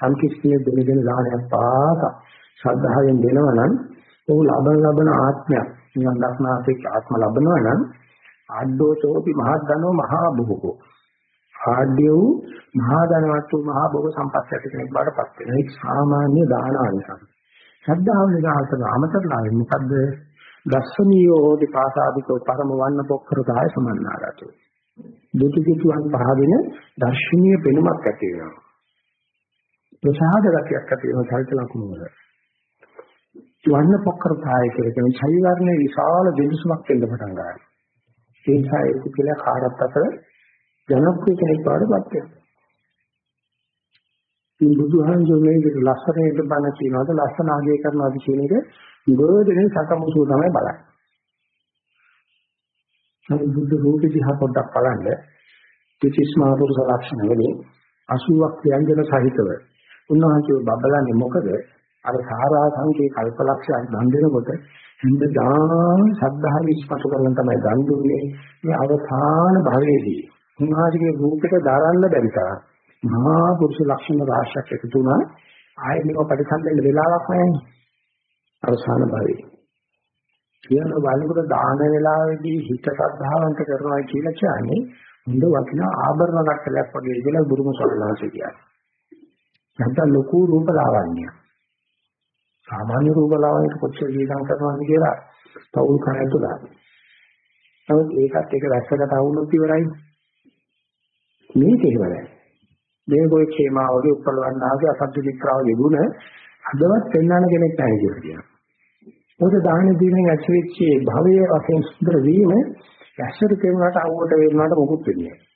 සම්කිස්තිය දෙනගෙන දානයක් පාස ශ්‍රද්ධාවෙන් දෙනවා නම් ਉਹ ලබන ලබන ආත්මයක් නිවන් දක්නාසේ ආත්ම ලබනවා නම් අද්දෝචෝති මහද්දනෝ මහා බුහුකෝ ආඩ්‍ය වූ මහා ධනවත් වූ මහා භෝග සම්පත් ඇති කෙනෙක් බාටපත් වෙන එක සාමාන්‍ය දාන අනිසංස ශ්‍රද්ධාව නිරාසන අමතරලා මොකද්ද? දස්සනියෝ හෝති පාසාදිකෝ පරම වන්න පොක්කරතාය සමන්නාගතෝ. දුටු දුටුවන් පහදින දර්ශනීය පෙනුමක් ඇති වෙනවා. ප්‍රසාද ගතියක් ඇති වෙනවා චරිත ලක්ෂණ වල. වන්න පොක්කරතාය කියලා කියන ඡයි වර්ණයේ විශාල දෙලුසුමක් වෙන්න පටන් ගන්නවා. ඒ නිසා ඒක කියලා කාටත් අතර ජනප්‍රිය කෙනෙක් බවට පත් වෙනවා. ඉතින් බුදුහාමුදුරනේ ලස්සනට බණ කියනවාද ලස්සන ආගය කරනවාද කියන එක ගොඩනේ සකමුසුව තමයි බලන්නේ. නමුත් බුදු රූපෙ දිහා පොඩ්ඩක් බලන්න තිතිස් මහ පුරුෂ ලක්ෂණ වලින් 80ක් ව්‍යංජන සහිතව උන්වහන්සේ බබලන්නේ මොකද? අර සාරා සංකේ කල්පලක්ෂයක් දන් දෙනකොට හිඳදාන සද්ධා විශ්වාස කරගෙන තමයි දන් දුන්නේ. මේ අවසාන භවයේදී උන්වහන්සේගේ රූපෙට දරන්න බැරි තරම් මහා පුරුෂ ලක්ෂණ රාශියක් එකතු වුණා. ආයෙ මේක පරිසම්පෙන්න වෙලාවක් නැහැ. අවසාන භවයේ. කියන බලනකොට දාන වේලාවේදී හිත සද්ධාවන්ත කරනවා කියලා කියන්නේ හොඳ වටිනා ආභරණ කට්ටලයක් වගේ ඉඳලා බුදුම සල්ලාසේ කියන්නේ. නැත්නම් ලොකු රූප ලාවන්‍ය. සාමාන්‍ය රූප ලාවන්‍යට කොච්චර ජීවිතම් කරනවද කියලා තවුල් කරලා. නමුත් ඒකත් එක රැස්සකට අවුලක් ඉවරයි. මේක ඉවරයි. මේ ගොයි කේමාවගේ උපලවන්නාගේ අසද්ද වික්‍රාව යෙදුන අදවත් පෙන්වන්න කෙනෙක් නැහැ කියලා කියනවා. මොකද දාහනේ දීමෙන් ඇතිවෙච්ච භවයේ වශයෙන් සුන්දර වීම ඇස්සට කෙරුණාට අවුවට වෙන්නාට මොකුත් වෙන්නේ නැහැ.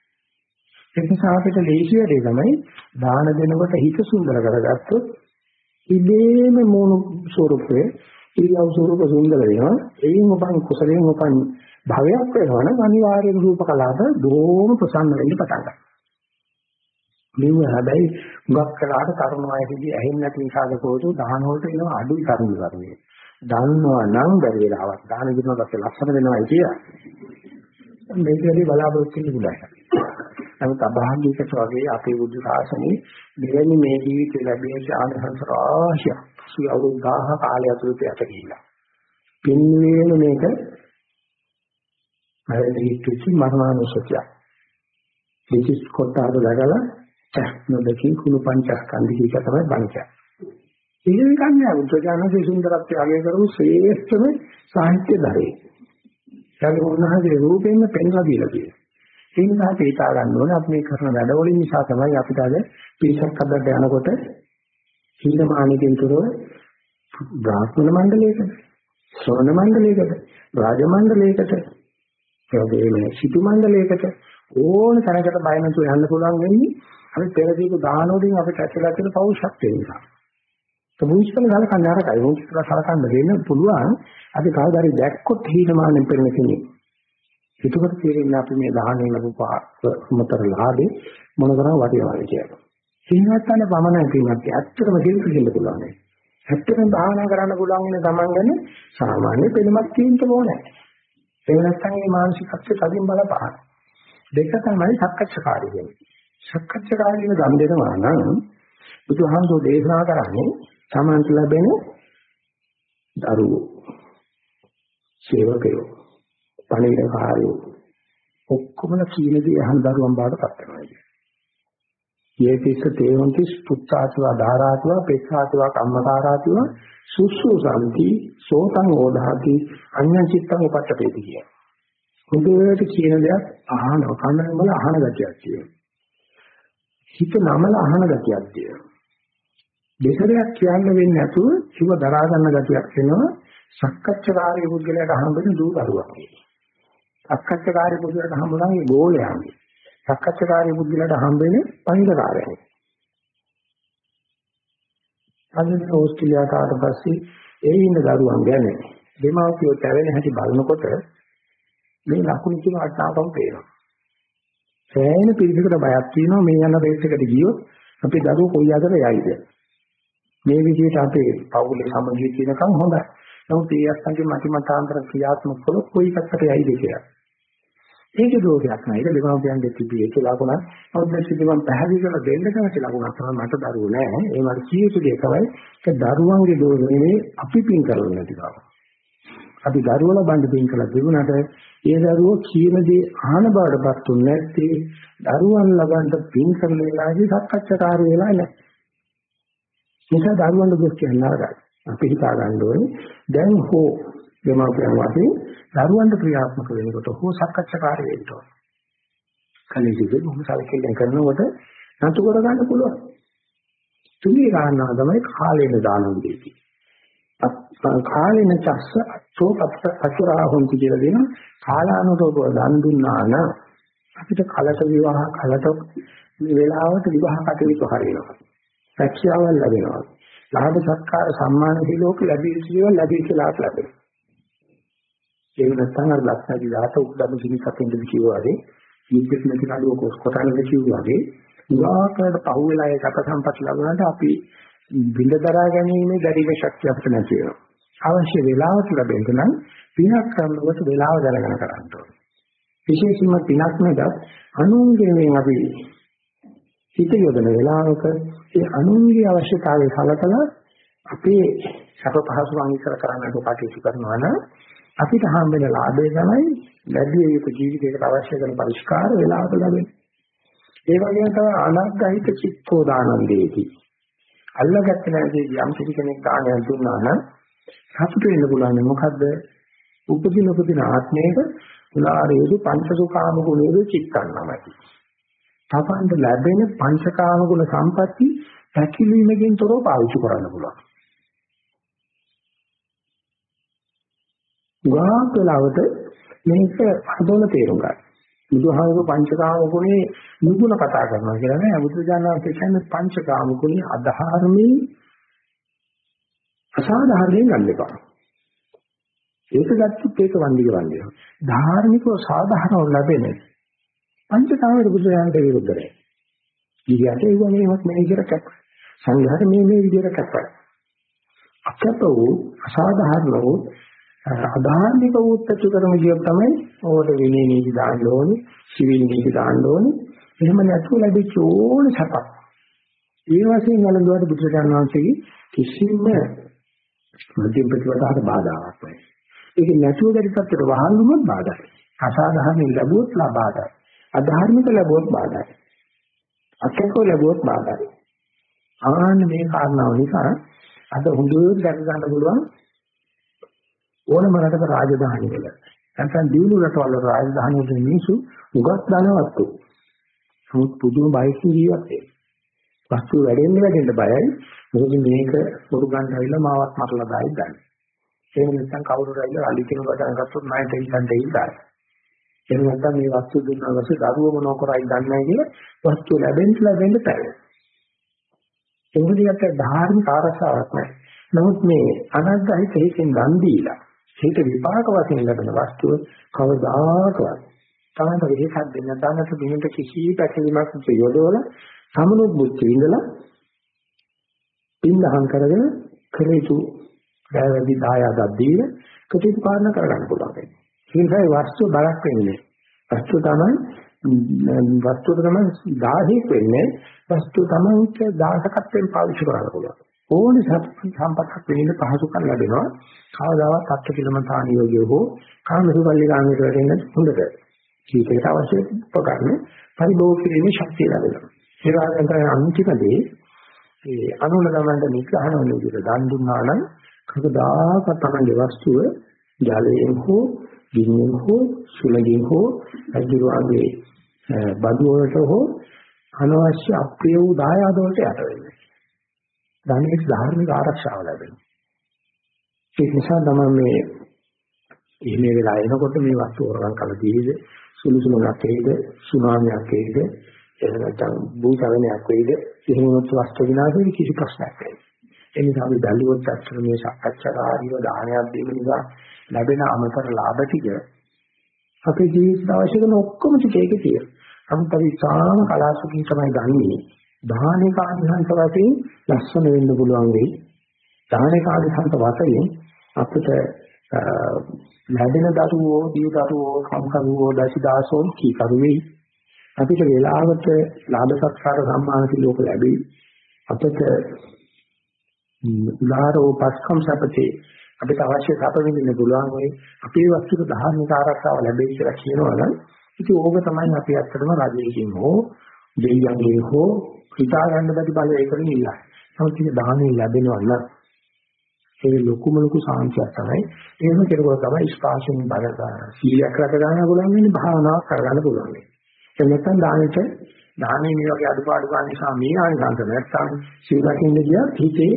ඒ නිසා අපිට ලේසි වැඩේ තමයි දාන දෙනකොට හිත සුන්දර කරගත්තොත් ඉබේම මොන ස්වරූපේ ඊළඟ ස්වරූප සුන්දර වෙනවා. එයින් උපන් කුසලයෙන් උපන් භවයක් වෙනවනම් අනිවාර්යයෙන් රූප කලාව දෝම ප්‍රසන්න වෙන්න පටන් ගන්නවා. මෙව හැබැයි මුගක් කලාට තරුණ වයසේදී ඇහෙන්නේ නැති නිසාද කොහොමද දාන වලට එනවා අඩුයි තරුණ කරුවේ. දන්නවා නම් බැරි වෙලාවක් දාන දෙනවා දැක්ක ලස්සන වෙනවයි කියලා. මේකේදී බලාපොරොත්තු වෙන්න පුළුවන්. නමුත් අභාග්‍යයකට වගේ අපේ බුදු සාසනේ මෙවැනි මේ ජීවිතේ ලැබෙන ආනන්ද රාශිය සිය අවුරුදු 1000 කාලය ඇතුළත යට ගිහිලා. පින්වේම මේක අරදීච්චි මරණානුසතිය. කිසිස් කොටාද ලගලා නොදකින් කුණු පංචස්කන්ධික තමයි බණිකා. ඒක නිකන් නෑ උද්දජානසේ සුන්දරත්වය අගය කරපු ශ්‍රේෂ්ඨම සාහිත්‍ය ධරේ. ඒක උන්වහන්සේ රූපෙන්න පෙන්ලා දීලා තියෙනවා. ඒ නිසා අපි හිතා ගන්න ඕනේ අපි මේ කරන වැඩවලින් නිසා තමයි අපිට අද පිරිසක් අදට යනකොට සීලමානිකින් තුරව බ්‍රාහ්මණ මණ්ඩලයකට, ශ්‍රවණ මණ්ඩලයකට, රාජ මණ්ඩලයකට, ඒ වගේම සිටු මණ්ඩලයකට ඕන තැනකට බය නැතුව යන්න පුළුවන් වෙන්නේ අපි පෙර දීපු දාන වලින් අපිට ඇතිලා තියෙන පෞෂත්වය නිසා. මුංචිකල ගලකන්න අරකයි මුංචිකල සලකන්න දෙන්න පුළුවන් අපි කවදාරි දැක්කොත් හීනමානෙන් පෙරෙන කෙනෙක් එතකොට තේරෙන්නේ අපි මේ දහන්නේ ලැබු මතර ලාභේ මොන තරම් වටිනවද කියලා. සිංහත්තන පමණයි තියෙන්නේ ඇත්තටම දෙන්න දෙන්න පුළුවන්. ඇත්තටම භාවනා කරන්න පුළුවන් ඉන්නේ Taman ගැන සාමාන්‍ය පෙනුමක් තියෙන්න ඕනේ. ඒ නැත්නම් මේ මානසිකත්වය තදින් බලපාන. දෙක තමයි සක්කච්ඡාකාරී වෙන්නේ. සක්කච්ඡාකාරීව ගම් දෙනවා නම් බුදුහාමුදුරේ දේශනා කරන්නේ තමන්ට ලැබෙන දරුවෝ සේවකයෝ පණිවිඩකාරයෝ ඔක්කොම කීන දේ අහන දරුවන් බාටපත් වෙනවා කියන්නේ. යේතිස්ස තේවන්ති පුත්තාතුවා ධාරාතුවා පෙක්ඛාතුවා කම්මකාරාතුවා සුසුසන්ති සෝතං ඕධාති අඤ්ඤං චිත්තං උපට්ඨපේති කිය. හොඳට කියන දෙයක් අහනවා කන්න වල අහන ගතියක් තියෙනවා. හිත නමල අහන ගතියක් තියෙනවා. දෙසරයක් කියන්න වෙන්නේ නැතුව සිව දරා ගන්න ගතියක් වෙනවා සක්කච්ඡාකාරී පුද්ගලයාට හම්බෙන දූ දරුවක්. සක්කච්ඡාකාරී පුදුලට හම්බුනා මේ ගෝලයන්ගේ. සක්කච්ඡාකාරී පුදුලට හම්බෙන්නේ පංචකාරයන්. අද ඕස්ට්‍රේලියාවට ආවට පස්සේ ඒ ඉන්න දරුවන් ගැන දෙමාපියෝ තැවෙන හැටි බලනකොට මේ ලකුණු කියන වටනාකම් පේනවා. සෑහෙන පිළිසකට බයක් තියෙනවා මේ යන රේස් එකට ගියොත් අපේ දරුවෝ කොයි අතර යයිද? මේ විදිහට අපේ පවුලේ සමගිය කියනකම් හොඳයි. නමුත් ඒ අත්ංගේ මති මතාන්තර ක්‍රියාත්මක කළොත් කොයි පැත්තට යයිද කියලා. ඒකේ දෝෂයක් නෑ. ඒක දෙමාපියන්ගේ තිබී ඒක ලකුණක්. නමුත් මේ සිද්ධ පැහැදිලි කරලා දෙන්න කැමති ලකුණක් තමයි මට දරුවෝ නෑ. ඒ මට කීයුතු දෙයක් තමයි ඒක දරුවන්ගේ දෝෂ නෙවෙයි අපි පින් කරලා නැති බව. අපි දරුවෝ ලබන්න පින් කළා තිබුණාට ඒ දරුවෝ කියන දේ අහන බවටපත් උන්නේ නැත්තේ දරුවන් ලබන්න පින් කරන වෙලාවේදී සත්‍යච්ඡකාරී වෙලා නැහැ. ඒක දරුවන්ට දුක් කියන නරකයි. අපි හිතා ගන්න ඕනේ දැන් හෝ දෙමාපියන් වශයෙන් දරුවන්ට ක්‍රියාත්මක වෙනකොට හෝ සත්‍යච්ඡකාරී වෙන්න ඕනේ. කලෙදිගේ මොහොම සැලකෙල්ලෙන් කරනකොට නතු කර ගන්න පුළුවන්. තුන්වෙනි කාරණාව තමයි කාලේන දාන දෙකේ. කාලේන චස්ස අච්චෝ පච්චරා හොන්ති කියලා දෙනවා. කාලානුරෝධව දන් දුන්නා නම් අපිට කලට විවාහ කලට මේ වෙලාවට විවාහ කටයුතු හරියනවා රැකියාවල් ලැබෙනවා. ලාභ සත්කාර සම්මාන සිලෝක ලැබී සිටිනවා ලැබී කියලා ලැබෙනවා. ඒ නැත්නම් අර ලක්ෂණදී දාත උද්දම කිනිකකින් දෙවියෝ වගේ යුද්ධ නැති කඩුව කොටන දෙවියෝ වගේ විවාහකට පහුවෙලා ඒ කප සම්පත් ලැබුණාට අපි බින්දදරා ගැනීමේ දැරීමේ ශක්තිය අපිට නැති වෙනවා. අවශ්‍ය වෙලාවට ලැබෙන්න නම් පිනක් කරනකොට වෙලාව දැනගෙන කරන්න ඕනේ. විශේෂයෙන්ම පිනක් නේද අනුන්ගෙන් අපි හිත යොදන වෙලාවක ඒ අනුන්ගේ අවශ්‍යතාවය සලකලා අපේ සැප පහසුකම් ඉස්සර කරන්නට කටයුතු කරනවා නම් අපිට හම් වෙන ලාභය තමයි ලැබිය යුතු ජීවිතයකට අවශ්‍ය කරන පරිස්කාර වෙලාවට ලැබෙන්නේ. ඒ වගේම තමයි අනග්ගහිත චිත්තෝදානන්දේති. අල්ලගත්තේ නැති යම් කිසි කෙනෙක් දානයක් දුන්නා නම් සතුට වෙන්න පුළුවන් මොකද්ද? උපදින උපදින ආත්මයක උලාරේදු පංචසුකාම ගුණේදු චිත්තන්නමයි. තවන්ට ලැබෙන පංචකාම ගුණ සම්පatti පැකිලීමකින් තොරව පාවිච්චි කරන්න පුළුවන්. ගාක් වෙලාවට මේක හදවල තේරුම් ගන්න. බුදුහාමුදුරු පංචකාම ගුණේ නුගුණ කතා කරනවා කියලා නෑ. බුදුජානක කියන්නේ පංචකාම ගුණේ අධාර්මී අසාධාරණයෙන් ගන්න එපා. ඒක ගත්තොත් ඒක වන්දික වන්දිනවා. ධාර්මිකව සාධාරණව ලැබෙන පංචකාමයේ බුදුරජාණන්ට විරුද්ධ නැහැ. ඊට ඒ වගේමත් මේ විදිහට කැප. සංඝයාට මේ මේ විදිහට කැපයි. අකප වූ අසාධාරණ වූ අධාර්මික වූ ප්‍රතිකරම කියව තමයි ඕකට විනය නීති දාන්න ඕනේ, සිවිල් නීති දාන්න ඕනේ. එහෙම නැතුව ලැබිච්ච ඕන සපක්. ඒ වශයෙන් වළඳුවාට බුදුරජාණන් වහන්සේගේ කිසිම මධ්‍යම ප්‍රතිපදාවට බාධාවක් නැහැ. ඒක නැතුව දැරිපත්තට වහල්ුමත් බාධායි. අසාධාරණ ලැබුවොත් බාධායි. අධාර්මික ලැබුවොත් බාධායි. අකේකෝ ලැබුවොත් බාධායි. ආන්න මේ කාරණාව නිසා අද හොඳට දැක ගන්න පුළුවන් ඕනම රටක රාජධානි වල නැත්නම් දියුණු රටවල රාජධානි වල මිනිස්සු උගත් ධනවත්තු. සමුත් පුදුම බයිසින් ජීවත් වෙනවා. වස්තු වැඩෙන්න වැඩෙන්න බයයි. මොකද මේක පොරු ගන්න ඇවිල්ලා මාවත් මරලා දායි ගන්න. එහෙම නැත්නම් කවුරු හරි ඇවිල්ලා අලි කෙනෙක් ගන්න ගත්තොත් මම දෙයින් දෙයින් දායි. එහෙම නැත්නම් මේ වස්තු දුන්නා පස්සේ දරුවම නොකරයි දන්නේ නැහැ කියලා වස්තු ලැබෙන්න ලැබෙන්න තැයි. ඒකදිහට ධාර්මික ආරක්ෂාවක් නැහැ. නමුත් මේ අනග්ගහිත හේතෙන් දන් දීලා හේත විපාක වශයෙන් ලැබෙන වස්තුව කවදාකවත් තමයි වෙහෙසක් දෙන්න දාන්නට බිහින්ට කිසි පැකිලීමක් යොදවල සමනුත් බුද්ධ ඉඳලා පින්දහම් කරගෙන කලේතු රැවැදි දායාදක් දීලා කටයුතු පාලන කරගන්න පුළුවන්. ඒ නිසා වස්තු බලක් වෙන්නේ. වස්තු තමයි වස්තු තමයි 1000ක් වෙන්නේ. වස්තු තමයි 1000කත්වෙන් පාවිච්චි කරන්න පුළුවන්. ඕනි සම්පතක් වෙන්න පහසුකම් ලැබෙනවා. කවදාවත් අත්ති කිලමතාන යෝගය හෝ කාමසුකල්ලි ගාමීට වෙන්න හොඳට. ජීවිතයට අවශ්‍ය උපකරණ පරිභෝග කිරීමේ ශක්තිය ලැබෙනවා. ඒ වගේම අන්තිමදී ඒ අනුල ගමන්ට නිග්‍රහණ වන විදිහට දන් දුන්නා නම් කවදාකවත් තමයි වස්තුව ජලයෙන් හෝ ගින්නෙන් හෝ සුලඟින් හෝ අජිරුවන්ගේ බඩු වලට හෝ අනවශ්‍ය අප්‍රිය වූ දායාද වලට යට වෙන්නේ. ධනෙට ධාර්මික ආරක්ෂාව ලැබෙනවා. ඒ නිසා තමයි මේ එහෙම වෙලා එනකොට මේ වස්තු හොරගම් කළ දීද සුළු සුළුක් වේද සුනාමියක් වේද එහෙම නැත්නම් භූචලනයක් වේද එහෙම වස්තු විනාශෙ කිසි ප්‍රශ්නයක් නැහැ. ඒ නිසා අපි බැලුවොත් අත්‍තර මේ සක්කච්ඡාකාරීව දානයක් දීම නිසා ලැබෙන අමතර ලාභ ටික අපේ ජීවිතයට අවශ්‍ය කරන ඔක්කොම ටික ඒකේ තියෙනවා. නමුත් අපි සාම කලාසුකින් තමයි ගන්නේ. දානේ කාර්යහන්ත වශයෙන් ලස්සන වෙන්න පුළුවන් වෙයි. දානේ කාර්යහන්ත වශයෙන් අපිට ලැබෙන දරුවෝ, දිය දරුවෝ, සම්කරුවෝ, දසිදාසෝ කීකරු වෙයි. අපිට වේලාවට ලාභ සත්කාර සම්මාන සිලෝක ලැබෙයි. අපිට උදාරෝ පස්කම් සපතේ අපිට අවශ්‍ය සැප විඳින්න පුළුවන් වෙයි. අපේ වස්තුක ධාර්මික ආරක්ෂාව ලැබෙයි කියලා කියනවනම් ඉතින් ඕක තමයි අපි ඇත්තටම රජයකින් හෝ දෙයියන්ගෙන් හෝ හිතා ගන්න බැරි බල ඒකෙන් ඉල්ලන්නේ. නමුත් මේ දාහනේ ලැබෙනවා නම් ඒ ලොකුම ලොකු සාංශයක් තමයි. එහෙම කෙරුවොත් තමයි ස්පාශයෙන් බල සීලයක් රැක ගන්න පුළුවන් වෙන්නේ භාවනාවක් කරගන්න පුළුවන් වෙන්නේ. ඒ නැත්නම් දානෙට දානේ මේ වගේ අඩුපාඩු ගන්න නිසා මේ ආනිසංස නැත්නම් සීල රැකෙන්න ගියා හිතේ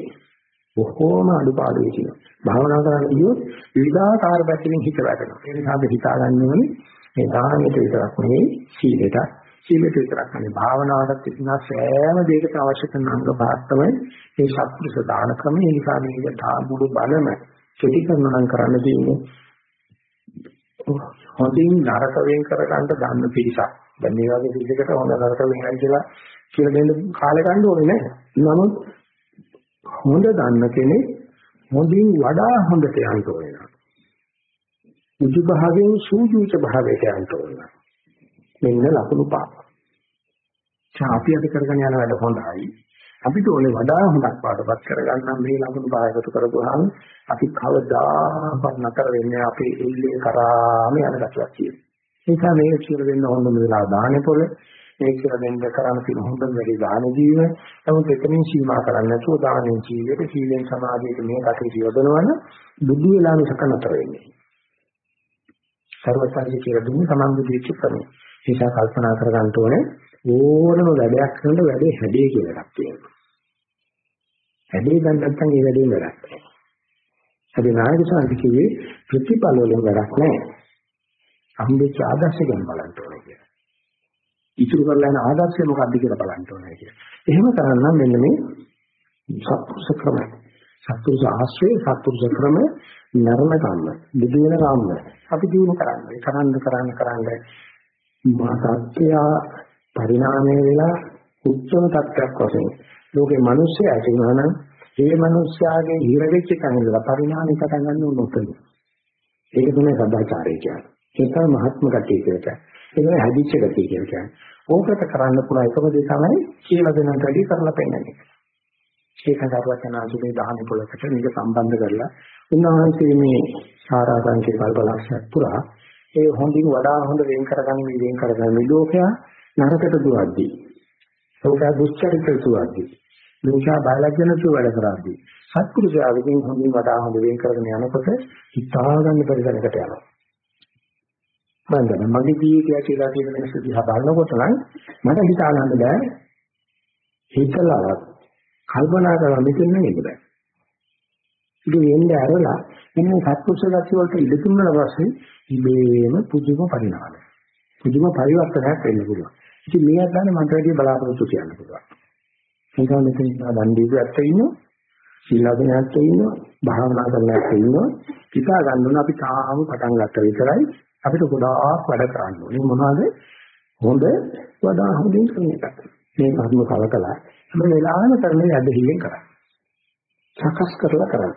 බොහෝම අඩුපාඩු වෙනවා. භාවනා කරන්න ගියොත් විවිධාකාර පැතිරින් හිත වැටෙනවා. ඒ නිසා අපි හිතා ගන්න ඕනේ මේ දානෙට විතරක් නෙවෙයි සීලෙට සීලෙට විතරක් නෙවෙයි භාවනාවටත් තිබුණා සෑම දෙයකට අවශ්‍ය කරන අංග පහක් තමයි මේ සත්‍පුරුෂ දාන ක්‍රමය. ඒ නිසා මේක ධාමුඩු බලම කෙටි කරනවා නම් කරන්න තියෙන්නේ හොඳින් නරක වෙන් කරගන්න දන්න පිරිසක්. දැන් මේ වගේ පිළිසකට හොඳ නරක වෙනයි කියලා කියලා දෙන්න කාලේ ගන්න ඕනේ නැහැ. නමුත් හොඳ දන්න කෙනෙක් හොඳින් වඩා හොඳට යන්න ඕනේ. උජු භාවයෙන් සූජුච භාවයට යන්න ඕනේ. මෙන්න ලකුණු පහ. අපි අද කරගෙන යන වැඩ හොඳයි. අපිට ඕනේ වඩා හොඳක් පාඩපත් කරගන්න මේ ලකුණු පහ එකතු කරගුවාම අපි කවදාවත් නතර වෙන්නේ අපේ එල්ලේ කරාම යන ගැටයක් තියෙනවා. ඒ නිසා මේ කියලා දෙන්න හොඳම වෙලාව දාහනේ පොළ මේ කියලා දෙන්න කරන්න තියෙන හොඳම වැඩි දාන ජීව. නමුත් එතනින් සීමා කරන්නේ නැතුව දානෙන් ජීවිතේ සීලෙන් සමාධියට මේ කටේ යොදනවන බුදු වෙලා මිසක නතර වෙන්නේ. සර්වසංජ කියලා දුන්නේ තමන් බුදුච්ච ක්‍රමය. ඒ නිසා කල්පනා කරගන්න ඕනේ ඕනම වැඩයක් කරනකොට වැඩේ හැදේ කියලා එකක් තියෙනවා. හැදේ ගන්න නැත්නම් ඒ වැඩේ වැඩක් නැහැ. හැදේ නායක සාධිකයේ ප්‍රතිඵල වලින් වැඩක් නැහැ. අම්බෙච්ච ආදර්ශ ගැන බලන්න ඕනේ කියලා. ඉතුරු කරලා යන ආදර්ශය මොකක්ද කියලා බලන්න ඕනේ කියලා. එහෙම කරන්න මෙන්න මේ සත්පුරුෂ ක්‍රමය. සත්පුරුෂ ආශ්‍රය සත්පුරුෂ ක්‍රම නරම කම්ම. බුදු වෙන කම්ම. අපි දිනු කරන්නේ. කරන්න කරන්න කරන්න මාතත්‍ය පරිණාමය වෙලා උච්චම තත්ත්වයක් වශයෙන් ලෝකේ මිනිස්සු ඇතිවෙනවා නම් ඒ මිනිස්යාගේ හිර වෙච්ච කණිදලා පරිණාමය පටන් ගන්න ඕන උතන. ඒක තමයි සදාචාරය කියන්නේ. ඒක තමයි මහත්ම ගතිය කියලා. ඒක තමයි හැදිච්ච ගතිය කියලා කියන්නේ. ඕකට කරන්න පුළුවන් එකම දේ තමයි කියලා දෙනට වැඩි කරලා පෙන්නන්නේ. ඒක දරුවචනාංශයේ දහම පොලකට මේක සම්බන්ධ කරලා උන්වහන්සේ මේ සාරාංශික කල්පලක්ෂයක් පුරා ඒ හොඳින් වඩා හොඳ වෙන් කරගන්න වෙන් කරගන්න ලෝකයා නරකට දුවද්දී ලෝකයා දුස්චරිත දුවද්දී ලෝකයා බයලජ්ජනතු වැඩ කරද්දී සත්පුරුෂයාගෙන් හොඳින් වඩා හොඳ වෙන් කරගෙන යනකොට හිතාගන්න පරිසරයකට යනවා. මම මගේ ජීවිතය කියලා තියෙන මිනිස්සු දිහා බලනකොට නම් මට හිතා ගන්න බෑ. හිතලවත් කල්පනා කරලා මෙතන නෙමෙයි බෑ. ඉතින් එන්නේ අරලා එන්නේ සත්පුරුෂ ගති වලට ඉඳ තුනන පස්සේ ඉබේම පුදුම පරිණාමයක්. පුදුම පරිවර්තනයක් වෙන්න පුළුවන්. ඉතින් මේ අදහන මන්ට වැඩි බලාපොරොත්තු කියන්න පුළුවන්. ඒක මෙතන දන් දීපු ඇත්ත ඉන්නවා. සීලගෙන ඇත්ත ඉන්නවා. භාවනා කරන ඇත්ත ඉන්නවා. පිටා ගන්න ඕන අපි තාම පටන් ගත්ත විතරයි අපිට ගොඩාක් වැඩ කරන්න ඕනේ. මොනවද? හොඳ වඩා හොඳින් කරන එක. මේ කර්ම කලකලා හැම වෙලාවෙම කරන යදිහියෙන් කරා. සකස් කරලා කරා.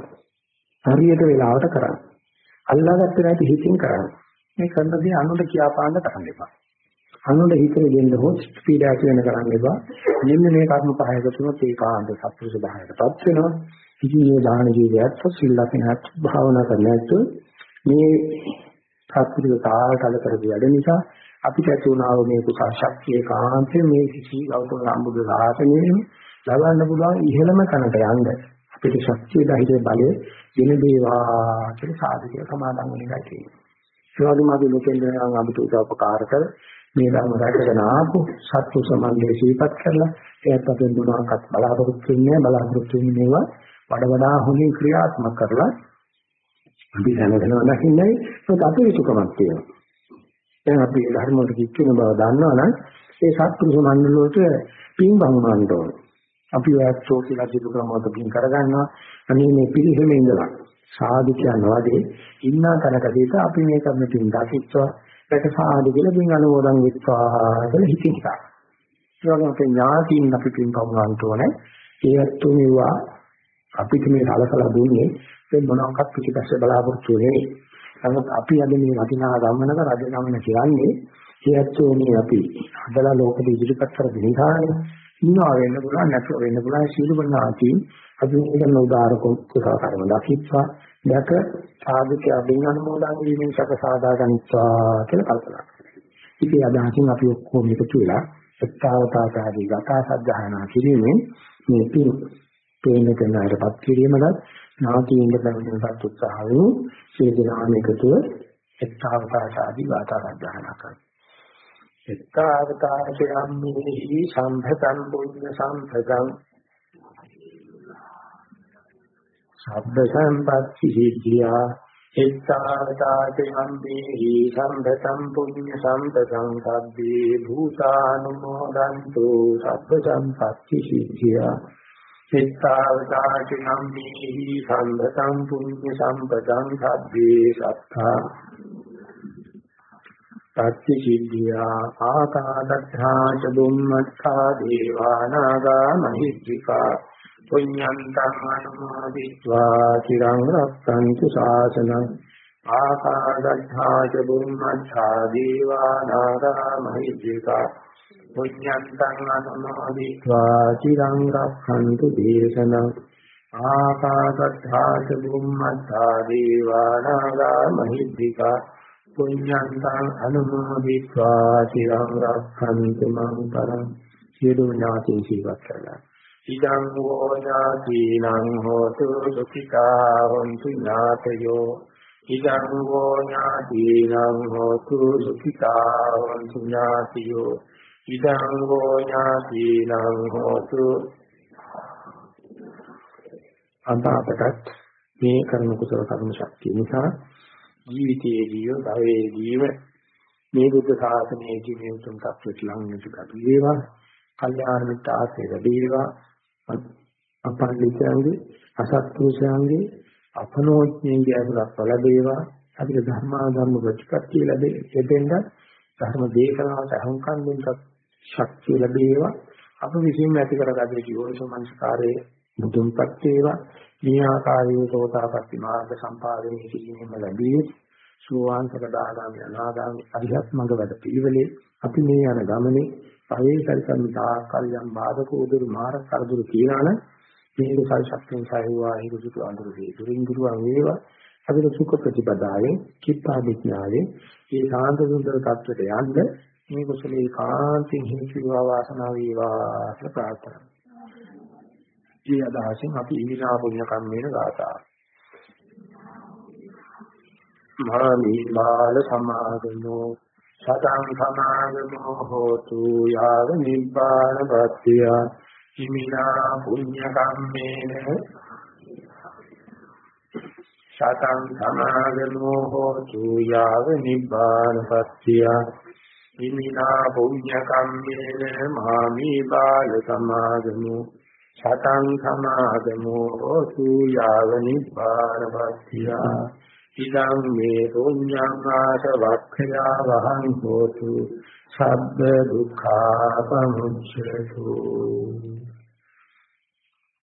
හරියට වෙලාවට කරා. අල්ලාගත්තේ නැති හිතින් කරා. මේ කරන දේ අනුන්ට කියාපාන්න කරන්න එපා. අනුන්ට හිතේ දෙන්න හොත් ස්පීඩ් ඇති වෙන කරන්න එපා. මෙන්න මේ කර්ම පහ එකතු වුණොත් ඒ කාන්ත සත්‍ය ස්වභාවයටපත් වෙනවා. ඉතින් මේ දාන ජීවිතයත් සිල්ලකිනත් භාවනා කරන්නත් මේ සත්‍වික කාලකල කරපු වැඩ නිසා අපිට ඇති වුණා වූ මේ කුසල ශක්තිය කාන්තේ මේ කිසි ගෞතම සම්බුදු සාසනයේ ලබන්න පුළුවන් ඉහළම තැනට යන්න අපිට ශක්තිය දහිතේ බලය දෙන දේවා කියලා සාධකය සමාදන් වෙන එකයි තියෙන්නේ. ඒ වගේම අපි මෙතෙන් නම් අපිට උපකාර කර මේ ධර්ම රැකගෙන ආපු සත්තු සමන්දේ සීපත් කරලා ඒත් අපෙන් දුනාකත් බලාපොරොත්තු වෙන්නේ බලාපොරොත්තු වෙන්නේ වඩ වඩා හොඳින් ක්‍රියාත්මක කරලා අපි දැනගෙනව දකින්නේ ඒක අපේ යුතුයකමක් තියෙනවා. දැන් අපි ධර්ම වලට කිච්චෙන බව දන්නවනම් ඒ සත්පුරුෂ මණ්ඩල වලට පින් බහුමානට ඕන. අපි ඔයත්ෝ කියලා සිදු ක්‍රමවලට පින් කරගන්නවා. අනේ මේ පිළිහෙම ඉඳලා සාදු කියන වගේ ඉන්න තැනකදීට අපි මේ කරන පින් දකිත්වා ඒක සාදු කියලා පින් අනුමෝදන් වෙත්වා කියලා හිතිනවා. ඒ වගේම අපේ ඥාතියින් අපි පින් බහුමානට ඕනේ. ඒත් මේවා අපිට මේ සලකලා දුන්නේ ඒ මොනවාක්වත් පිටිපස්සේ බලාපොරොත්තු වෙන්නේ. නමුත් අපි අද මේ වටිනා ගමනක රජ ගමන කියන්නේ ඒත්ෝ මේ අපි අදලා ලෝකෙ ඉදිරිපත් කර දෙනිකානේ ඉන්නවා වෙන්න පුළුවන් නැතුව වෙන්න පුළුවන් සීල බණාති අපි මේකන උදාාර කුසල කර්ම දකිත්වා දැක සාධක අභින් අනුමෝදන් වීමෙන් සක සාදා ගනිත්වා කියලා කල්පනා කරනවා. ඉතින් අදහසින් අපි ඔක්කොම එකතු වෙලා සත්‍යවතාවාදී ගතා සද්ධානා කිරීමෙන් මේ පින් පේන කෙනාටපත් කිරීමලත් නාතියින්ද බැඳෙනපත් උත්සාහ වූ සිය දනාම එකතුව සත්‍යවතාවාදී ගතා සද්ධානා කරනවා. එත්තාවතාචයම්මේහි සම්භතං පුඤ්ඤ සම්පතං. සබ්බ සම්පත්ති සිද්ධියා. එත්තාවතාචයම්මේහි සම්භතං පුඤ්ඤ සම්පතං සබ්බේ භූතානුමෝදන්තු. සබ්බ සම්පත්ති සිද්ධියා. සිතාවදාති නම් මේහි සම්බතම් පුඤ්ඤ සම්පතං සබ්බේ සත්තා. පත්‍ති සිද්ධියා ආකාදත්තා ච බුම්මත්තා දේවානාගා මහිත්‍තිකා පුඤ්ඤන්තං අනුමෝදිत्वा চিරං රක්ඛන්තු ශාසනං ආකාදත්තා ච බුම්මත්තා දේවානාගා මහිත්‍තිකා පුඤ්ඤත්තං අනුමෝදිत्वा চিරං රක්ඛන්තු දේශනං ආකාශත්තා ච බුම්මත්තා දීවානාගා මහිද්దికා පුඤ්ඤත්තං අනුමෝදිत्वा চিරං රක්ඛන්තු මං පරං සියලු ඥාති ජීවත් කරලා ඉදං හෝනාතිනං හෝතු සුඛිතා හොන්තු ඥාතයෝ ඉදං හෝනාතිනං හෝතු සුඛිතා හොන්තු ඥාතියෝ ඉදං හෝ ඥාතීනං හෝතු අන්තපටත් මේ කර්ම කුසල කර්ම ශක්තිය නිසා ජීවිතයේදීව භවයේදීව මේ බුද්ධ ශාසනයේදී මේ උතුම් තත්ත්වයට ලං වෙච්ච වේවා. කල්යාණ මිත්‍ර ආශ්‍රය ලැබේවා අපන්දිතයන්ගේ අසත්පුරුෂයන්ගේ අපනෝඥයේ ඇතුළත් ලැබේවා අපිට ධර්මාධර්ම ප්‍රතිපත්තිය ලැබෙන්න ධර්ම දේශනාවට අහුම්කම් දෙන්නත් ශක්තිය ලැබේවා. අප විසින් ඇති කරගත යුතු යෝනිසමංස්කාරයේ මුදුන්පත් වේවා. මේ ආකාරයේ සෝතාපට්ටි මාර්ග සම්පාදනය කිරීමෙන් ලැබී සෝවාන් සකදාගාමී අනාගාමී අරිහත් මඟ වැඩ පිළිවෙලේ අපි මේ යන ගමනේ පහේ සල්කම් තාකල්යම් බාධක උදුරු මාර කරදුරු කියනන මේ කුසල් ශක්තියෙන් සායවා හිරුසුතු අඳුරු වේ දුරින් දුරුවන් වේවා. අපිට සුඛ ප්‍රතිපදාවේ කිප්පා විඥාවේ මේ සාන්ත සුන්දර tattwete යන්න මේ කුසලේ කාන්තින් හේතු වාසනාව වේවා කියලා ප්‍රාර්ථනා ඒ අදහසින් අපි ඊනා පුණ්‍ය කම්මේන ගාථා. මාමි බාල සමාගමෝ සතං සමාගමෝ හෝතු යාව නිබ්බාන පත්‍ය ඊමිනා පුණ්‍ය කම්මේන සතං සමාගමෝ හෝතු යාව නිබ්බාන පත්‍ය ඊමිනා පුඤ්ඤ කම්මේන මාමි බාල සමාගමෝ. සතං සමාදමෝ හෝතු යාව නිබ්බානපත්තියා. ඉදං මේ පුඤ්ඤං ආසවක්ඛයා වහං හෝතු. සබ්බ දුක්ඛා පමුච්ඡතු.